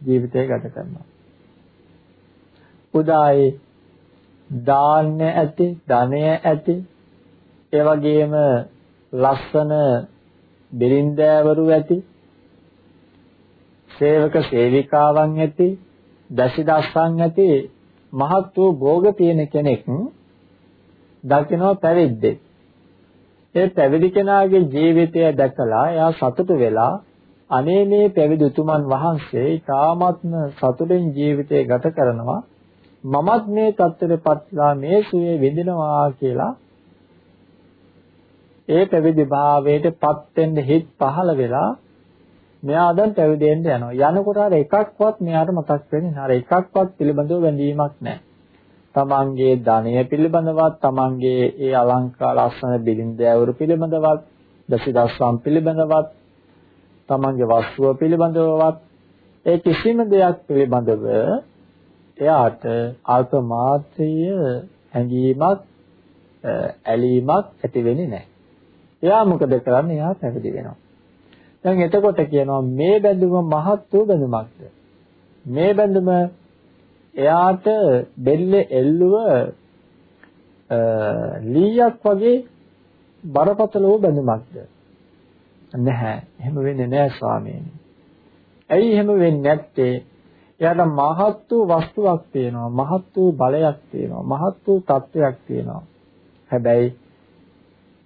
ජීවිතය ගත කරනවා. උදායි දාන්න ඇති, ධනය ඇති, ඒ වගේම ලස්සන බිරින්දෑවරු ඇති, සේවක සේවිකාවන් ඇති, දසි දස්සන් ඇති මහත් වූ භෝග තියෙන කෙනෙක් දකිනවා පැවිද්දෙක්. ඒ පැවිදි කෙනාගේ ජීවිතය දැකලා එයා සතුටු වෙලා අනේ මේ පැවිදි උතුමන් වහන්සේ ඊ타ත්ම සතුටින් ජීවිතය ගත කරනවා මමත් මේ தත්තරපත්ලා මේ සුවේ විඳිනවා කියලා ඒ පැවිදි භාවයට පත් වෙන්න හිත් පහළ වෙලා මෙයා දැන් පැවිදි වෙන්න යනවා. යනකොට අර එකක්වත් මෙයාට මතක් වෙන්නේ නැහැ. අර එකක්වත් පිළිබඳව බැඳීමක් නැහැ. තමන්ගේ ධනය පිළිබඳවත්, තමන්ගේ ඒ අලංකාර ලස්සන බිරින්දෑවරු පිළිබඳවත්, දසිදස්සම් පිළිබඳවත්, තමන්ගේ වස්තුව පිළිබඳවවත් ඒ කිසිම දෙයක් පිළිබඳව එයාට අල්ප මාත්‍රිය හැඟීමක් ඇලීමක් ඇති වෙන්නේ නැහැ. එයා මොකද කරන්නේ? එයා පැවිදි වෙනවා. දැන් එතකොට කියනවා මේ බැඳුම මහත් වූ බැඳුමක්ද? මේ බැඳුම එයාට බෙල්ලේ එල්ලුව ලීයක් වගේ බරපතල වූ බැඳුමක්ද? නැහැ. එහෙම වෙන්නේ නැහැ ස්වාමීනි. ඇයි එහෙම වෙන්නේ නැත්තේ? එයාට මහත් වූ වස්තුවක් තියෙනවා මහත් වූ බලයක් තියෙනවා මහත් වූ තත්වයක් තියෙනවා හැබැයි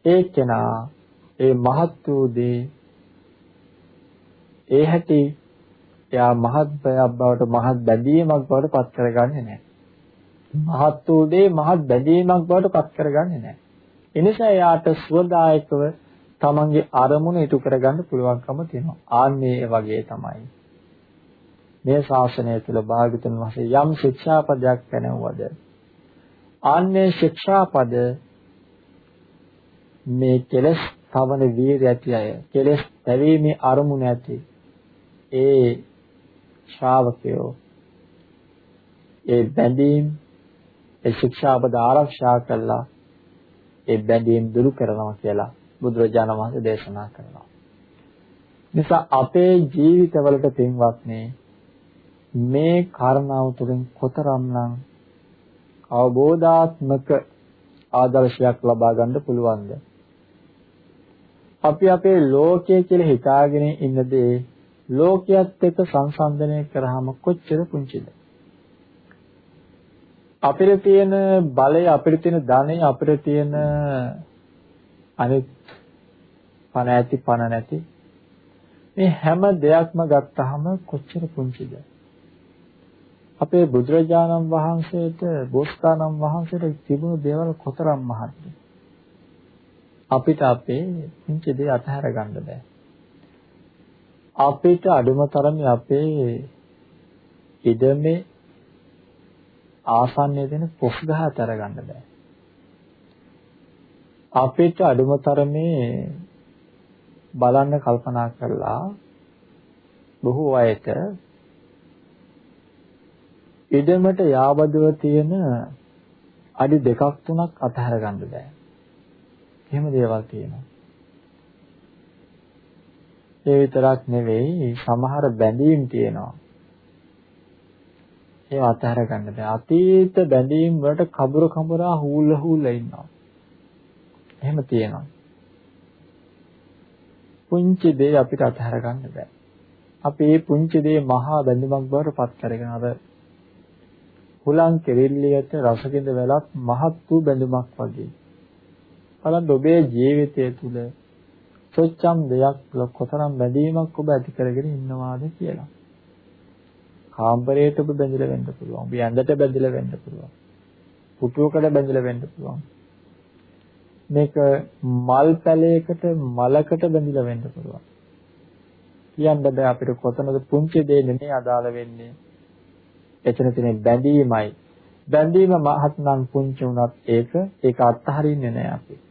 ඒ කෙනා ඒ මහත් වූ දේ ඒ හැටි එයා මහත් බයක් බවට මහත් බැඳීමක් බවට පත් කරගන්නේ නැහැ. මහත් වූ දේ මහත් බැඳීමක් බවට පත් කරගන්නේ නැහැ. එනිසා එයාට සුවදායකව තමන්ගේ අරමුණ ඉටු කරගන්න පුළුවන්කම තියෙනවා. ආන්නේ වගේ තමයි. මේ ශාසනය තුළ භාගතුන් වහන්සේ යම් ශික්ෂාපදයක් පැනවුවද? ආන්නේ ශික්ෂාපද මේ කෙලස් තවන වීර ඇති අය කෙලස් පැවීමේ අරමුණ ඇති ඒ ශ්‍රාවකයෝ ඒ බැඳීම් ඒ ශික්ෂාපද ආරක්ෂා කළා ඒ බැඳීම් දුරු කරනවා කියලා බුදුරජාණන් වහන්සේ දේශනා කරනවා. නිසා අපේ ජීවිතවලට පින්වත්නි මේ කාරණාව තුළින් කොතරම්නම් අවබෝධාත්මක ආදර්ශයක් ලබා ගන්න පුළුවන්ද අපි අපේ ලෝකය කියලා හිතාගෙන ඉන්න දේ ලෝකයක් එක්ක සංසන්දනය කරාම කොච්චර පුංචිද? අපිට තියෙන බලය, අපිට තියෙන ධනය, අපිට තියෙන අනිත් පණ ඇති පණ නැති මේ හැම දෙයක්ම ගත්තාම කොච්චර පුංචිද? අපේ බුදුරජාණන් වහන්සේට බෝසතාණන් වහන්සේට තිබුණු දේවල් කොතරම් මහත්ද? අපිට අපේ පුංචි දේ අතහැර ගන්න බෑ. අපිට අඩුම තරමේ අපේ ඉදමේ ආසන්නයේ දෙන පොස් ගහ අතහැර ගන්න බෑ. අපිට අඩුම තරමේ බලන්න කල්පනා කරලා බොහෝ අයට ඉඩමට යාබදව තියෙන අඩි දෙකක් තුනක් අතහැර ගන්න බෑ. එහෙම දේවල් තියෙනවා. ඒ විතරක් නෙවෙයි සමහර බැඳීම් තියෙනවා. ඒව අතහැර ගන්න බෑ. අතීත බැඳීම් වලට කබර කඹරා හූල හූල ඉන්නවා. එහෙම තියෙනවා. පුංචි දේ අපිට අතහැර ගන්න බෑ. අපි මේ පුංචි දේ මහා බැඳුමක් බවට පත් කරගෙන අර හුලං කෙරෙල්ලියට රසකින්ද වැලක් මහත් වූ බැඳුමක් වගේ. බලන්න ඔබේ ජීවිතය තුළ සොච්චම් දෙයක් කොතරම් බැඳීමක් ඔබ ඇති කරගෙන ඉන්නවාද කියලා. කාමරයට ඔබ බැඳිලා වෙන්න පුළුවන්. ඔබ ඇඳට බැඳිලා වෙන්න පුළුවන්. පුටුවකට බැඳිලා වෙන්න පුළුවන්. මේක මල් පැලයකට මලකට බැඳිලා වෙන්න පුළුවන්. කියන්න බෑ අපිට කොතනද පුංචි දේ නෙමෙයි අදාළ වෙන්නේ. එතන තියෙන බැඳීමයි. බැඳීම මහත් නම් පුංචි වුණත් ඒක ඒක අත්හරින්නේ නෑ අපි.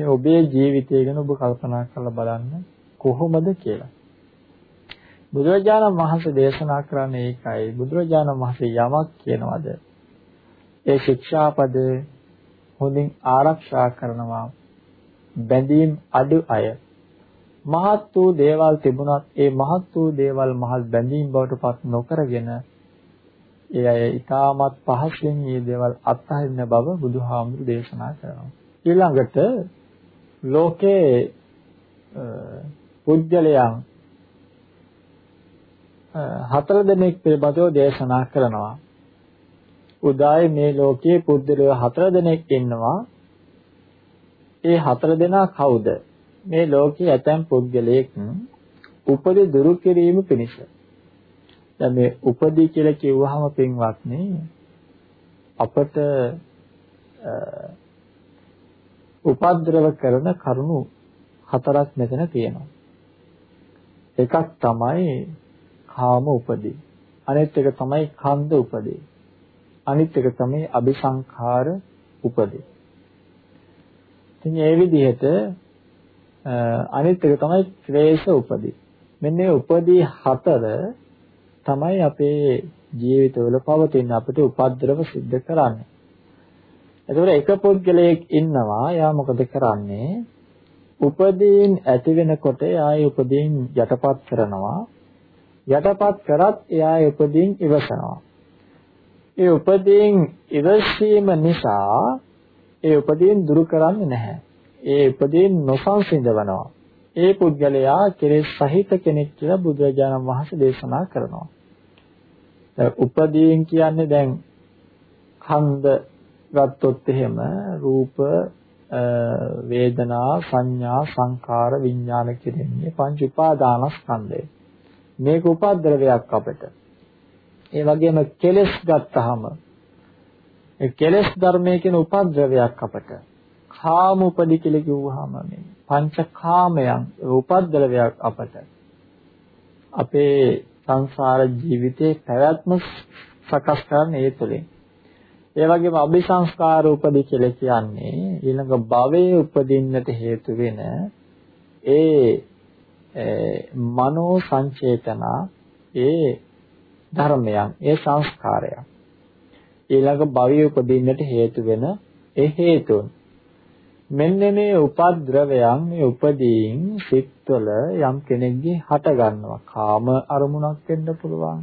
මේ ඔබේ ජීවිතය ගැන ඔබ කල්පනා කරලා බලන්න කොහොමද කියලා. බුදුරජාණන් වහන්සේ දේශනා කරන්නේ ඒකයි. බුදුරජාණන් වහන්සේ යමක් කියනවද? ඒ ශික්ෂාපද හොඳින් ආරක්ෂා කරනවා. බැඳීම් අඩු අය මහත් වූ දේවල් තිබුණත් ඒ මහත් වූ දේවල් මහත් බැඳීම් බවට පත් නොකරගෙන ඒ අය ඊටමත් පහසුවෙන් මේ දේවල් අත්හරින බව බුදුහාමුදුරු දේශනා කරනවා. ඊළඟට ලෝකේ පුජ්‍යලයන් හතර දෙනෙක් පිළිබඳව දේශනා කරනවා. උදායි මේ ලෝකයේ පුජ්‍යලය හතර දෙනෙක් ඉන්නවා. ඒ හතර දෙනා කවුද? මේ ලෝකයේ ඇතැම් පුද්ගලයෙක් උපදි දුරු කිරීම පිණිස. දැන් මේ උපදි කියලා කිව්වහම පින්වත්නි අපට උපද්‍රව කරන කරුණු හතරක් මෙතන තියෙනවා. එකක් තමයි කාම උපදී. අනිත් එක තමයි කන්ද උපදී. අනිත් එක තමයි අபிසංඛාර උපදී. ඉතින් ඒ විදිහට අනිත් එක තමයි ක්ලේශ උපදී. මෙන්න මේ උපදී හතර තමයි අපේ ජීවිතවල පවතින අපිට උපද්‍රව සිද්ධ කරන්නේ. එතකොට එක පුද්ගලයෙක් ඉන්නවා එයා මොකද කරන්නේ? උපදීන් ඇති වෙනකොට එයා උපදීන් යටපත් කරනවා. යටපත් කරත් එයා උපදීන් ඉවසනවා. ඒ උපදීන් ඉවසීම නිසා ඒ උපදීන් දුරු කරන්නේ නැහැ. ඒ උපදීන් නොසංසිඳවනවා. ඒ පුද්ගලයා කෙලෙස් සහිත කෙනෙක් කියලා බුදුරජාණන් වහන්සේ දේශනා කරනවා. උපදීන් කියන්නේ දැන් ඛන්ද ගත්තොත් එහෙම රූප වේදනා සංඥා සංකාර විඥාන කියන්නේ පංච උපාදානස්කන්ධය. මේක උපද්ද්‍රවයක් අපිට. ඒ වගේම කෙලස් ගත්තාම ඒ කෙලස් ධර්මයේ කියන උපද්ද්‍රවයක් අපිට. කාම උපදි කියලා කිව්වහම මේ පංච කාමයන් උපද්ද්‍රවයක් අපිට. අපේ සංසාර ජීවිතේ පැවැත්ම සකස් කරන ඒ තුලින් ඒ වගේම අபிසංස්කාර උපදී කියලා කියන්නේ ඊළඟ භවයේ උපදින්නට හේතු වෙන ඒ මනෝ සංචේතන ඒ ධර්මයන් ඒ සංස්කාරයන්. ඊළඟ භවයේ උපදින්නට හේතු වෙන ඒ හේතුන්. මෙන්න මේ උපද්‍රවයන් මේ උපදීන් සිත්වල යම් කෙනෙක්ගේ හට ගන්නවා. කාම අරමුණක් වෙන්න පුළුවන්.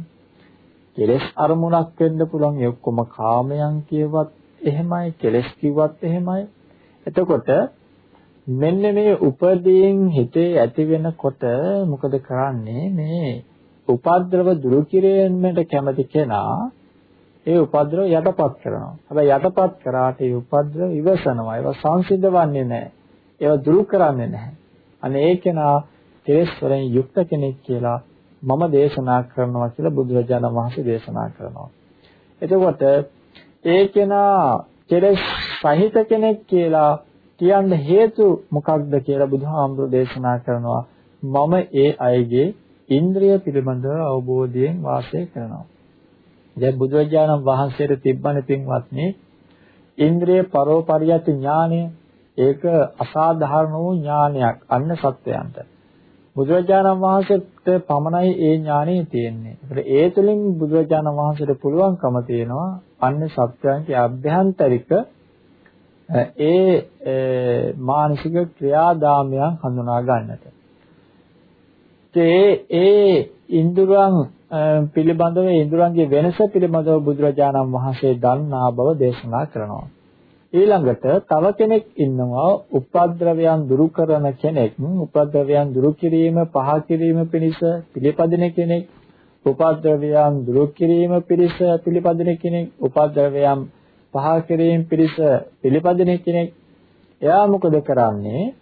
කෙලෙස් අරමුණක් වෙන්න පුළුවන් ඒ ඔක්කොම කාමයන් කියවත් එහෙමයි කෙලෙස් කිව්වත් එහෙමයි එතකොට මෙන්න මේ උපදීන් හිතේ ඇති වෙනකොට මොකද කරන්නේ මේ උපද්‍රව දුරු කිරීමට කැමති කෙනා ඒ උපද්‍රව යටපත් කරනවා. හැබැයි යටපත් කරාට ඒ උපද්‍රව ඉවසනවා. ඒවා සංසිඳවන්නේ නැහැ. ඒවා දුරු කරන්නේ නැහැ. අනේ ඒ කෙනා කෙලෙස් වලින් යුක්ත කෙනෙක් කියලා මම දේශනා කරනවා කියලා බුදුරජාණන් වහන්සේ දේශනා කරනවා. එතකොට ඒ කෙනා කෙලෙස් සහිත කෙනෙක් කියලා කියන්න හේතු මොකක්ද කියලා බුදුහාමුදුරෝ දේශනා කරනවා. මම ඒ අයගේ ඉන්ද්‍රිය පිළිබඳව අවබෝධයෙන් වාසය කරනවා. දැන් බුදුරජාණන් වහන්සේට තිබ්බනේ පින්වත්නි ඉන්ද්‍රිය පරෝපරියත් ඥානය ඒක අසාධාරණ වූ ඥානයක් අන්න සත්‍යයන්ට. බුදුරජාණන් වහන්සේට පමණයි ඒ ඥානෙ තියෙන්නේ. ඒකට ඒ තුලින් බුදුරජාණන් වහන්සේට පුළුවන්කම තියෙනවා අන්න සත්‍යයන්ගේ අභ්‍යන්තරික ඒ මානසික ක්‍රියාදාමයන් හඳුනා ගන්නට. ඒ ඒ ඉන්ද්‍රයන් පිළිබඳව ඉන්ද්‍රයන්ගේ වෙනස පිළිබඳව බුදුරජාණන් වහන්සේ දන්නා බව දේශනා කරනවා. ඊළඟට තව කෙනෙක් ඉන්නවා උපද්‍රවයන් දුරු කරන කෙනෙක් උපද්‍රවයන් දුරු කිරීම පහ කිරීම පිණිස පිළිපදින කෙනෙක් උපද්‍රවයන් දුරු කිරීම පිණිස පිළිපදින කෙනෙක් උපද්‍රවයන් පහ කිරීම පිණිස පිළිපදින කෙනෙක්. එයා මොකද කරන්නේ?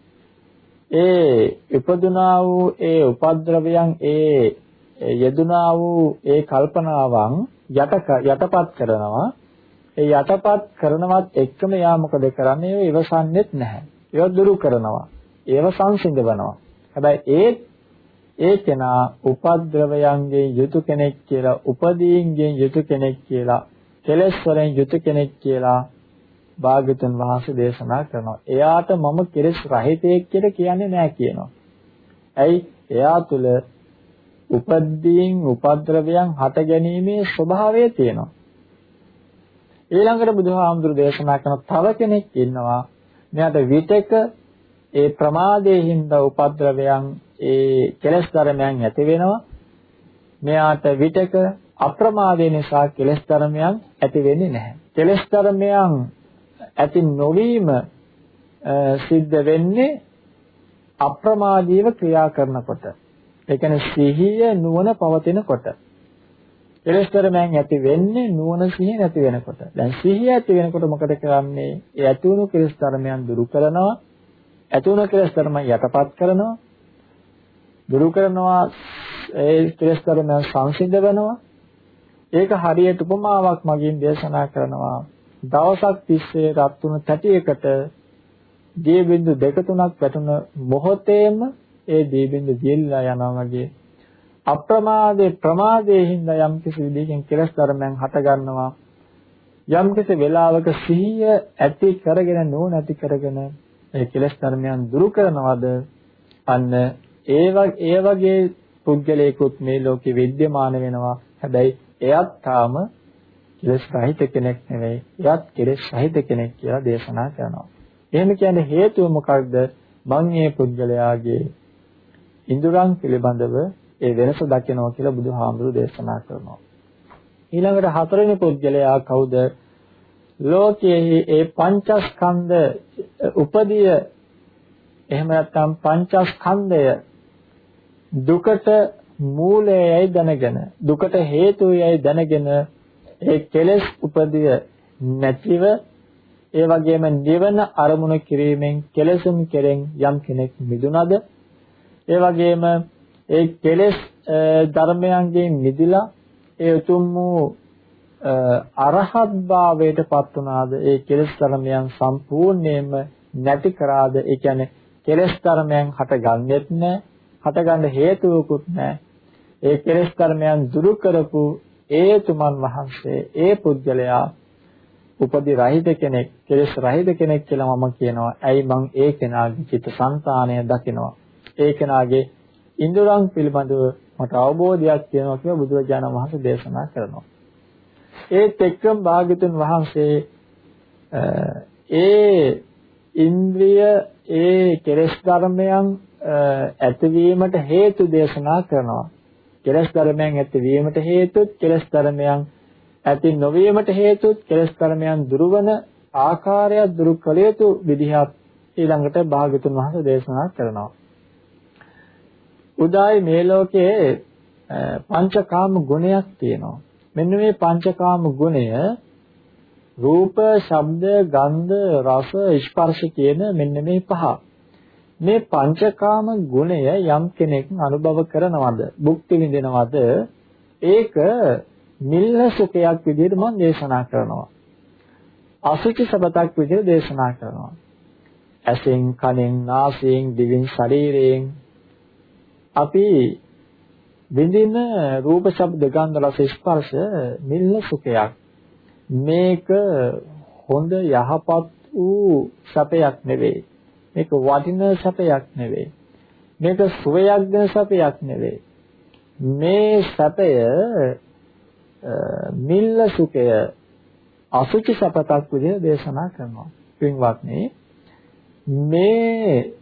ඒ ඉපදුනා වූ ඒ උපද්‍රවයන් ඒ යෙදුනා වූ ඒ කල්පනාවන් යට යටපත් කරනවා. ඒ යටපත් කරනවත් එක්කම යා මොකද කරන්නේ ඒව ඉවසන්නේත් නැහැ ඒව දුරු කරනවා ඒව සංසිඳවනවා හැබැයි ඒ ඒ කෙනා උපද්‍රවයන්ගෙන් යුතු කෙනෙක් කියලා උපදීන්ගෙන් යුතු කෙනෙක් කියලා කෙලෙස් වලින් යුතු කෙනෙක් කියලා භාග්‍යතුන් වහන්සේ දේශනා කරනවා. එයාට මම කෙලෙස් රහිතයෙක් කියලා කියන්නේ නැහැ කියනවා. ඇයි? එයා තුල උපද්දීන් උපද්‍රවයන් හට ගැනීමේ ස්වභාවය තියෙනවා. ඊළඟට බුදුහාමුදුරු දේශනා කරන තව කෙනෙක් ඉන්නවා. මෙයාට විතක ඒ ප්‍රමාදයේ හින්දා උපද්‍රවයන් ඒ කෙලෙස් ධර්මයන් ඇති වෙනවා. මෙයාට විතක අප්‍රමාදය නිසා කෙලෙස් ධර්මයන් ඇති වෙන්නේ නැහැ. කෙලෙස් ධර්මයන් ඇති නොවීම සිද්ධ වෙන්නේ අප්‍රමාදීව ක්‍රියා කරනකොට. ඒ කියන්නේ සිහිය නුවණ පවතිනකොට. කෙලෙස් ධර්මයන් ඇති වෙන්නේ නුවණ සිහිය නැති වෙනකොට. දැන් සිහිය ඇති වෙනකොට මොකද කරන්නේ? ඒ ඇති වුණු කෙලෙස් ධර්මයන් දුරු කරනවා. ඇති වුණු කෙලෙස් ධර්මයන් යටපත් කරනවා. දුරු කරනවා ඒ කෙලෙස් ධර්මයන් සංසිඳවනවා. ඒක හරියට උපමාවක් මගින් දේශනා කරනවා. දවසක් තිස්සේ රත් වුණ තැටියකට දී බින්දු දෙක තුනක් වැටුණ මොහොතේම ඒ දී බින්දු දියලා යනවා වගේ අප්‍රමාදේ ප්‍රමාදයේ හින්දා යම් කිසි විදිහකින් කෙලස් ධර්මයන් හට ගන්නවා යම් කිසි වෙලාවක සිහිය ඇති කරගෙන නෝ නැති කරගෙන ඒ කෙලස් ධර්මයන් දුරු කරනවද අන්න ඒ ඒ වගේ පුද්ගලයෙකුත් මේ ලෝකෙ විද්‍යමාන වෙනවා හැබැයි එයත් තාම කෙලෙස් රහිත කෙනෙක් නෙවෙයි. එයත් කෙලෙස් සහිත කෙනෙක් කියලා දේශනා කරනවා. එහෙම කියන්නේ හේතුව මොකක්ද? මං මේ පුද්ගලයාගේ ඉන්ද්‍රයන් පිළිබඳව ඒ වෙනස දකිනවා කියලා බුදුහාමුදුරු දේශනා කරනවා. ඊළඟට හතරවෙනි පුද්ගලයා කවුද? ලෝකයේ ඒ පංචස්කන්ධ උපදිය එහෙම නැත්නම් පංචස්කන්ධය දුකට මූලයයි දැනගෙන දුකට හේතුයයි දැනගෙන ඒ කෙලෙස් උපදිය නැතිව ඒ වගේම නිවන අරමුණු කිරීමෙන් කෙලෙසුන් කෙරෙන් යම් කෙනෙක් මිදුනද ඒ වගේම ඒ කෙලෙස් ධර්මයන්ගෙන් මිදිලා ඒ උතුම් වූ අරහත් භාවයට පත් වුණාද ඒ කෙලෙස් ධර්මයන් සම්පූර්ණයෙන්ම නැති කරාද ඒ කියන්නේ කෙලෙස් ධර්මයන් හටගන්නෙත් නැහැ හටගන්න හේතුවකුත් නැහැ ඒ කෙලෙස් ධර්මයන් දුරු කරපු ඒ තුමන් වහන්සේ ඒ පුද්ගලයා උපදි රහිත කෙනෙක් කෙලෙස් රහිත කෙනෙක් කියලා මම කියනවා. ඇයි මං ඒ කෙනාගේ චිත්තසංතානය දකිනවා. ඒ කෙනාගේ ඉන්ද්‍රයන් පිළිබඳව මට අවබෝධයක් තියෙනවා කියලා බුදුරජාණන් වහන්සේ දේශනා කරනවා. ඒත් එක්කම භාග්‍යතුන් වහන්සේ ඒ ඉන්ද්‍රිය ඒ කෙලෙස් ධර්මයන් ඇතිවීමට හේතු දේශනා කරනවා. කෙලස් ධර්මයන් ඇති වීමට හේතුත් කෙලස් ධර්මයන් ඇති නොවීමට හේතුත් කෙලස් ධර්මයන් දුරවන ආකාරය දුරු කළ යුතු විදිහත් ඊළඟට භාග්‍යතුන් වහන්සේ දේශනා කරනවා. උදායි මේ ලෝකයේ පංචකාම ගුණයක් තියෙනවා. මෙන්න මේ පංචකාම ගුණය රූප, ශබ්ද, ගන්ධ, රස, ස්පර්ශ කියන මෙන්න මේ පහ. මේ පංචකාම ගුණය යම් කෙනෙක් අනුභව කරනවද, භුක්ති විඳිනවද, ඒක නිල්ල සුඛයක් විදිහට මම දේශනා කරනවා. අසුචි සබතක් විදිහට දේශනා කරනවා. ඇසෙන්, කනෙන්, නාසයෙන්, දිවෙන්, ශරීරයෙන් අපි විඳින රූප, ශබ්ද, ගන්ධ, රස, ස්පර්ශ නිල්ල සුඛයක්. මේක හොඳ යහපත් වූ සැපයක් නෙවෙයි. මේක වටින සැපයක් නෙවෙයි. මේක සුවයක් දෙන සැපයක් නෙවෙයි. මේ සැපය මිල්ල සුඛය අසුචි සපතක් විදිහට දේශනා කරනවා. පින්වත්නි මේ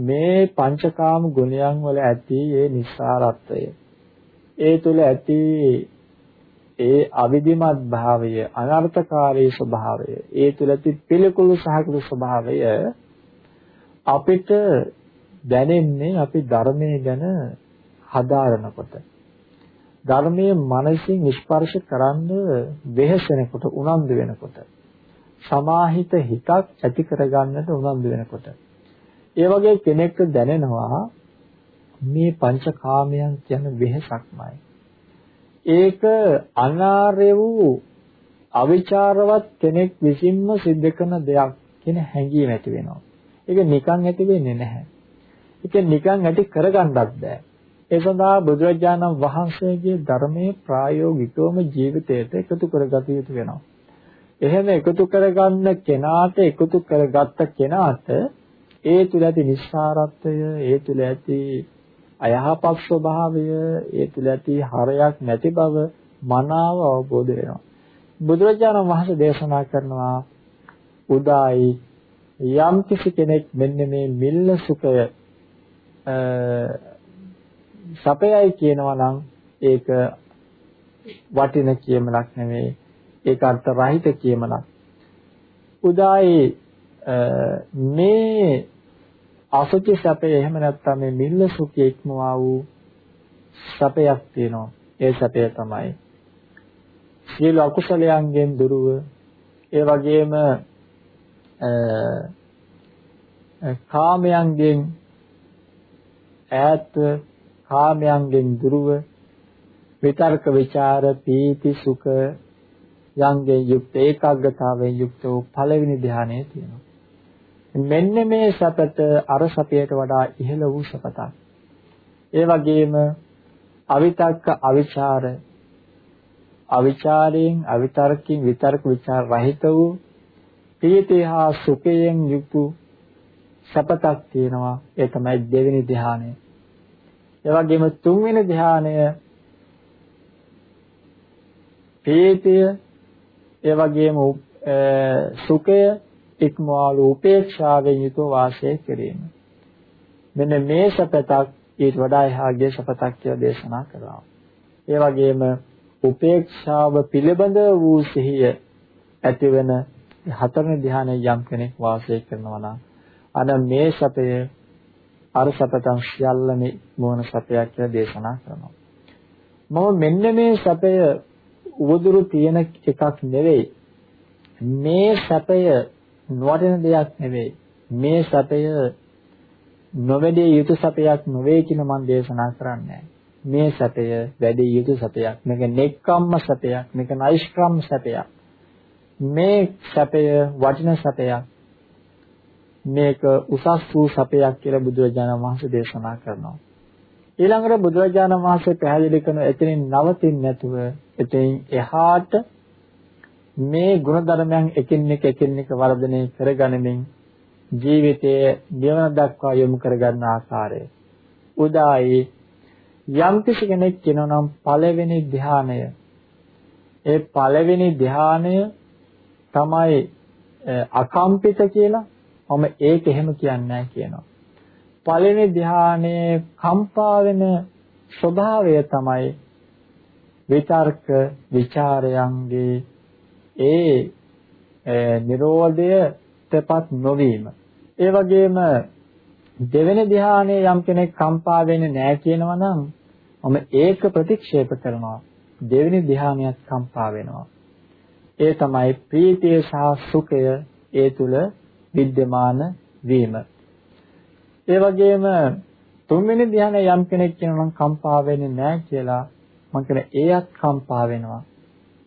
මේ පංචකාම ගුණයන් වල ඇති ඒ නිස්සාරත්වය. ඒ තුල ඇති ඒ අවිධිමත් භාවය අනර්ථකාරී ස්වභාවය ඒ තුල ඇති පිළිකුළු සහගත ස්වභාවය අපිට දැනෙන්නේ අපි ධර්මයේ ගැන හදාරනකොට. ධර්මයේ මනසින් ස්පර්ශ කරන්න වෙහසෙනකොට උනන්දු වෙනකොට. සමාහිත හිතක් ඇති කරගන්නට උනන්දු වෙනකොට. ඒ වගේ කෙනෙක්ට දැනෙනවා මේ පංචකාමයන් කියන වෙහසක්මයි ඒක අනාර්ය වූ අවිචාරවත් කෙනෙක් විසින්ම සිද්ධ කරන දෙයක් කියන හැඟීම ඇති වෙනවා. ඒක නිකන් ඇති වෙන්නේ නැහැ. ඒක නිකන් ඇති කරගන්නත් බෑ. ඒ සඳහා බුදුරජාණන් වහන්සේගේ ධර්මයේ ප්‍රායෝගිකවම ජීවිතයට එකතු කරගත යුතු වෙනවා. එහෙම එකතු කරගන්න කෙනාට එකතු කරගත්ත කෙනාට ඒ තුල ඇති නිස්සාරත්වය, ඒ තුල ඇති අයහපත් ස්වභාවය, ඒ තුල ඇති හරයක් නැති බව මනාව අවබෝධ වෙනවා. බුදුරජාණන් වහන්සේ දේශනා කරනවා උදායි යම් කිසි කෙනෙක් මෙන්න මේ මිල්ල සුඛය සපයයි කියනවා නම් ඒක වටින කියමනක් නෙමෙයි ඒක අර්ථ රහිත කියමනක් උදායි මේ අසුචි සැපේ එහෙම නැත්නම් මේ මිල්ල සුඛය ඉක්මවා වූ සැපයක් තියෙනවා ඒ සැපය තමයි සියලු අකුසලයන්ගෙන් දුරව ඒ වගේම කාමයන්ගෙන් ඈත් කාමයන්ගෙන් දුරව විතර්ක ਵਿਚාර පීති සුඛ යන්ගෙන් යුක්ත ඒකාග්‍රතාවයෙන් යුක්ත වූ පළවෙනි ධානය තියෙනවා. මෙන්න මේ සපත අර සපයට වඩා ඉහළ වූ සපතක්. ඒ වගේම අවිතක්ක අවිචාර අවිචාරයෙන් අවිතර්කයෙන් විතර්ක ਵਿਚාර රහිත වූ පීති හා සුඛයෙන් යුක්ත සපතක් තියෙනවා. ඒ තමයි දෙවෙනි ධානය. ඒ වගේම තුන්වෙනි ධානය පීතිය ඒ වගේම සුඛය ඉක්මවාලු උපේක්ෂාවෙන් යුතුව වාසය කිරීම. මෙන්න මේ සපතක් ඊට වඩා එහාගේ සපතක් කියලා දේශනා කරනවා. ඒ වගේම උපේක්ෂාව පිළිබඳ වූ සිහිය ඇතිවෙන හතරවෙනි ධ්‍යානයේ යම් කෙනෙක් වාසය කරනවා නම් අන මේ සපය අර සපතන් සියල්ලම මොන සපයක් කියලා දේශනා කරනවා. මම මෙන්න මේ සපය උවදුරු තියෙන එකක් නෙවෙයි. මේ සපය නොවටින දෙයක් නෙවෙයි. මේ සපය නොවැඩිය යුතු සපයක් නොවේ කියන මම දේශනා කරන්නේ. මේ සපය වැඩි යුතු සපයක්. මේක නෙක්කම්ම සපයක්. මේක නෛෂ්ක්‍රම් සපයක්. මේ සපය වටින සපයක්. මේක උසස් වූ සපයක් කියලා බුදුරජාණන් වහන්සේ දේශනා කරනවා. ඊළඟට බුදුරජාණන් වහන්සේ පැහැදිලි කරන එතනින් නවතින්නේ නැතුව එතෙන් එහාට මේ ගුණධර්මයන් එකින් එක එකින් එක වර්ධනය කරගනිමින් ජීවිතයේ නිවන දක්වා යොමු කරගන්න ආකාරය. උදායි යම් කිසි කෙනෙක් කියනනම් පළවෙනි ධානය ඒ පළවෙනි ධානය තමයි අකම්පිත කියලා මම ඒක එහෙම කියන්නේ කියනවා. පළවෙනි ධානයේ කම්පා වෙන ස්වභාවය තමයි විතර්ක ਵਿਚාරයන්ගේ ඒ නිරෝධය තෙපත් නොවීම. ඒ වගේම දෙවෙනි ධ්‍යානයේ යම් කෙනෙක් කම්පා වෙන්නේ නැහැ කියනවා නම් මම ඒක ප්‍රතික්ෂේප කරනවා. දෙවෙනි ධ්‍යානියත් කම්පා වෙනවා. ඒ තමයි ප්‍රීතිය සහ සුඛය ඒ තුල विद्यमान වීම. ඒ වගේම තුන්වෙනි ධ්‍යානය යම් කෙනෙක් කියනවා නම් කම්පා වෙන්නේ නැහැ කියලා මම කියන ඒත් කම්පා වෙනවා.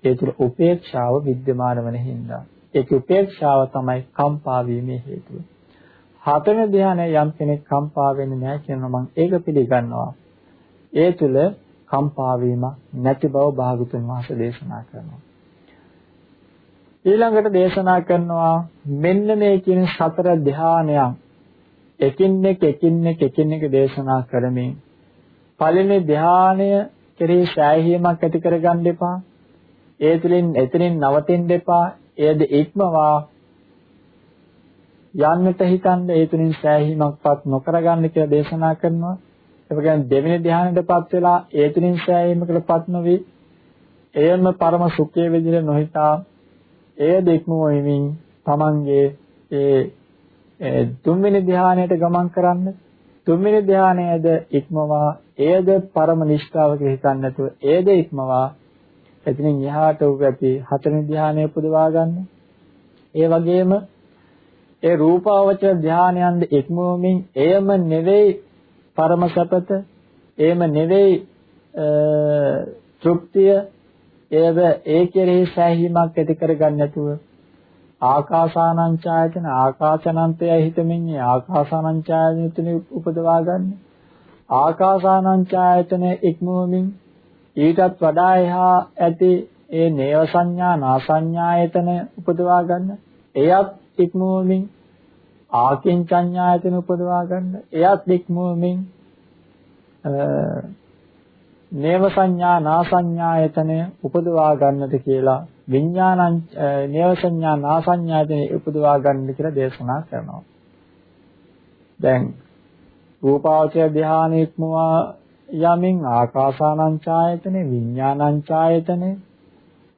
ඒ තුල උපේක්ෂාව विद्यमान වෙන හින්දා. ඒක උපේක්ෂාව තමයි කම්පා වීමේ හේතුව. හතරවෙනි ධ්‍යානය යම් කෙනෙක් කම්පා වෙන්නේ නැහැ කියනවා මම ඒක පිළිගන්නවා. ඒ තුල කම්පා වීම නැති බව භාගතුන් වහන්සේ දේශනා කරනවා. ඊළඟට දේශනා කරනවා මෙන්න මේ කියන සතර ධානයන් එකින් එක එකින් එක එකින් එක දේශනා කරමින් පළවෙනි ධානය කෙරෙහි සෑහීමක් ඇති කරගන්න එපා. ඒ තුලින් එතනින් නවතින්න එපා. එයද ඉක්මවා යන්නට හිතන්න ඒ තුලින් සෑහීමක්වත් නොකරගන්න කියලා දේශනා කරනවා. ඒ කියන්නේ දෙවෙනි ධානයටපත් වෙලා ඒ තුලින් සෑහීමකටපත් නොවි එයම පරම සුඛයේ විදිහට නොහිතා එය දෙක්මවෙමින් තමන්ගේ ඒ තුන්වෙනි ධානයට ගමන් කරන්න තුන්වෙනි ධානයද ඉක්මවා එයද පරම නිෂ්ඨාවක හිතන්නේ නැතුව එයද ඉක්මවා එතනින් එහාට උග ඇති හතරවෙනි ධානය පුදවා ගන්න. ඒ වගේම ඒ රූපාවචර ධානයන්ද ඉක්මවමින් එයම නෙවෙයි පරම සපත එහෙම නෙවෙයි තෘප්තිය ඒව ඒ කෙරෙහි සෑහීමක් ඇති කරගන්න නැතුව ආකාසානංචායතන ආකාසනන්තය හිතමින් ඒ ආකාසානංචායතන උපදවා ගන්න ආකාසානංචායතන ඉක්මවමින් ඊටත් වඩා එහා ඇති ඒ නේව සංඥා නාසඤ්ඤායතන උපදවා ගන්න එයත් ඉක්මවමින් ආකින්චඤ්ඤායතන උපදවා ගන්න එයත් ඉක්මවමින් නේව සංඥා නාසඤ්ඤායතනය උපදවා ගන්නට කියලා විඥානං නේව සංඥා නාසඤ්ඤායතනය උපදවා ගන්න කියලා දේශනා කරනවා. දැන් රූපාවචර ධානය ඉක්මවා යමින් ආකාසානං ඡායතනේ විඥානං ඡායතනේ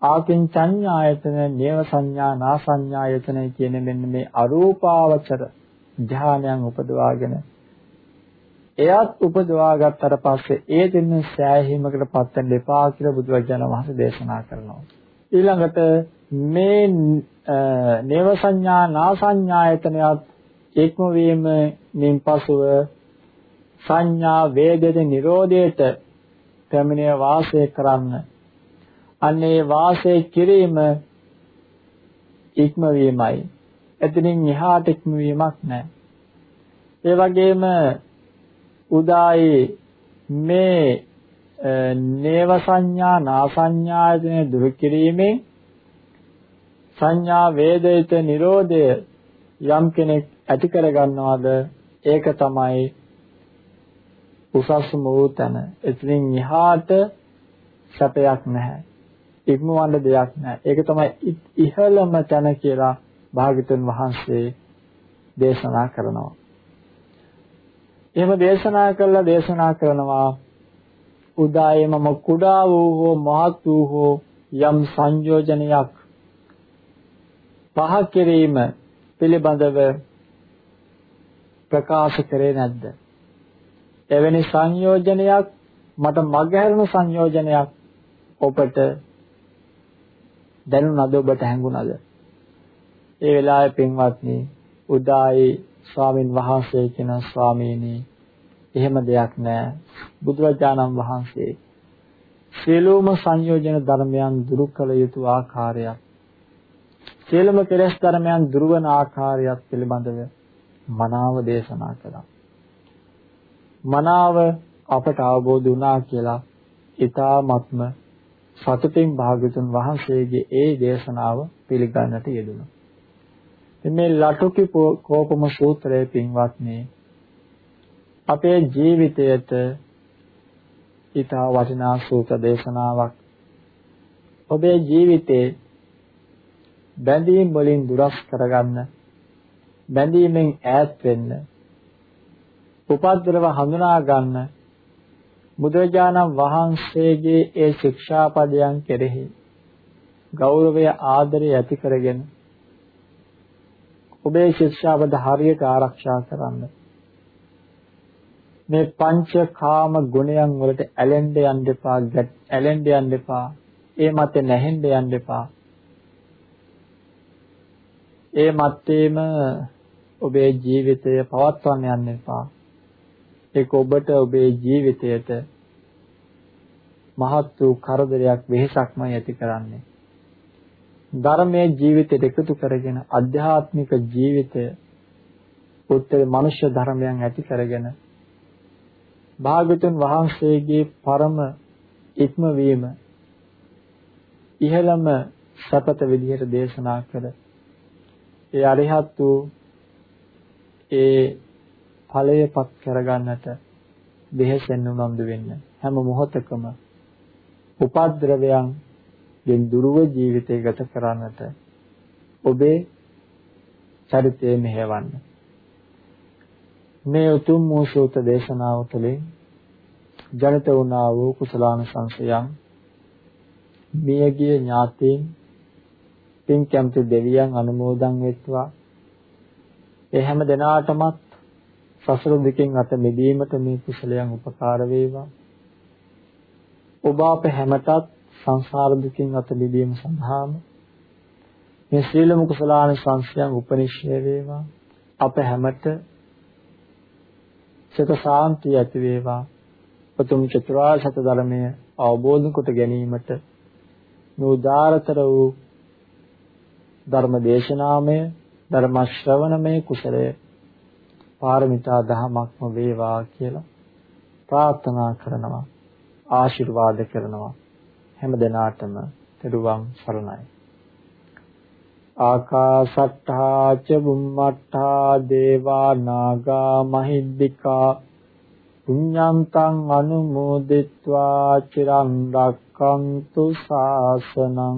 ආකින්චඤ්ඤායතන නේව සංඥා නාසඤ්ඤායතන කියන මෙන්න මේ අරූපාවචර ධානයන් උපදවාගෙන එයත් උපදවා ගත්තට පස්සේ ඒ දෙන්න සෑහීමකට පත් වෙන්න එපා කියලා බුදුරජාණන් වහන්සේ දේශනා කරනවා. ඊළඟට මේ නේව සංඥා නාසඤ්ඤායතනයත් එක්ම වීමෙන් පසුව සංඥා වේදෙද නිරෝධයට පැමිණිය වාසය කරන්න අන්නේ වාසය කිරීම ඉක්මවීමයි. එතනින් එහාට ඉක්මවීමක් නැහැ. ඒ වගේම උදායේ මේ නේව සංඥා නාසඤ්ඤායතන දුරු කිරීමෙන් සංඥා වේදිත නිරෝධය යම් කෙනෙක් ඇති කර ගන්නවද ඒක තමයි උසස්ම වූ තැන. එතනින් එහාට සැපයක් නැහැ. ඉක්මවන්න දෙයක් නැහැ. ඒක තමයි ඉහළම තැන කියලා භාග්‍යතුන් වහන්සේ දේශනා කරනවා. එහෙම දේශනා කළා දේශනා කරනවා උදායේ මම කුඩා වූ හෝ මහත් වූ හෝ යම් සංයෝජනයක් පහ කිරීම පිළිබඳව ප්‍රකාශ කරේ නැද්ද? එවැනි සංයෝජනයක් මට මගහැරුණු සංයෝජනයක් ඔබට දැනුණාද ඔබට හැඟුණාද? ඒ වෙලාවේ පින්වත්නි උදායි ස්වාමින් වහන්සේ කියන ස්වාමීනි එහෙම දෙයක් නෑ. බුදුරජාණන් වහන්සේ සියලුම සංයෝජන ධර්මයන් දුරු කළ යුතු ආකාරයක් සියලුම කෙලෙස් ධර්මයන් දුරවන ආකාරයක් පිළිබඳව මනාව දේශනා කළා. මනාව අපට අවබෝධ වුණා කියලා ඊ타ත්ම සතුටින් භාග්‍යතුන් වහන්සේගේ ඒ දේශනාව පිළිගන්නට යෙදුණා. මේ ලටුකි කෝපම සූත්‍රයේ පින්වත්නි අපේ ජීවිතයට ඊටා වටිනා සූත්‍ර දේශනාවක්. ඔබේ ජීවිතේ බැඳීම් වලින් දුරස් කරගන්න බැඳීමෙන් ඈත් වෙන්න උපද්දරව හඳුනා ගන්න බුදුරජාණන් වහන්සේගේ ඒ ශික්ෂාපදයන් කෙරෙහි ගෞරවය ආදරය ඇති කරගෙන ඔබේ ශික්ෂාපද හරියට ආරක්ෂා කරන්න. මේ පංච කාම ගුණයන් වලට ඇලෙන්න යන්න එපා, ඇලෙන්න යන්න එපා. ඒ මත නැහෙන්න යන්න එපා. ඒ මැත්තේම ඔබේ ජීවිතය පවත්වන්න යන්න එපා. ඒක ඔබට ඔබේ ජීවිතයට මහත් වූ කරදරයක් වෙහෙසක්මයි ඇති කරන්නේ. ධර්මයේ ජීවිතයට එකතු කරගෙන අධ්‍යාත්මික ජීවිතය උත්තර මනුෂ්‍ය ධර්මයන් ඇති කරගෙන භාගතුන් වහන්සේගේ පරම ඉක්මවීම ඉහළම සපත විදිහට දේශනා කළ ඒ අරිහත් වූ ඒ ඵලයපත් කරගන්නට දෙහෙසෙන් උනන්දු වෙන්න. හැම මොහොතකම උපද්ද්‍රවයන් ගෙන් දුරව ජීවිතය ගත කරන්නට ඔබේ චරිතය මෙහෙවන්න. මේ උතුම් වූ සූත දේශනාව තුළින් ජනිත වුණා වූ කුසලාන සංසයන් මියගිය ඥාතීන් පින් කැමති දෙවියන් අනුමෝදන් වෙත්වා. ඒ හැම දිනාටමත් සසර දුකින් අත මිදීමට මේ කුසලයන් උපකාර වේවා. ඔබ අප හැමතත් සංසාර දුකින් අත මිදීම සඳහාම මේ සීලම කුසලාන සංස්යන් උපනිශ්‍රේ වේවා. අප හැමත සිත සාන්තිය ඇති වේවා. උතුම් චතුරාර්ය සත්‍ය ධර්මය අවබෝධ කොට ගැනීමට නෝදාරතර වූ ධර්ම දේශනාමය ධර්ම ශ්‍රවණමය කුසලය පාරමිතා දහමක්ම වේවා කියලා ප්‍රාර්ථනා කරනවා ආශිර්වාද කරනවා. හැම දිනාටම තෙරුවන් සරණයි. ආකාසට්ඨා ච බුම්මට්ඨා දේවා නාග මහිද්దికා පුඤ්ඤන්තං අනුමෝදිත්වා. චිරන් රක්ඛන්තු ශාසනං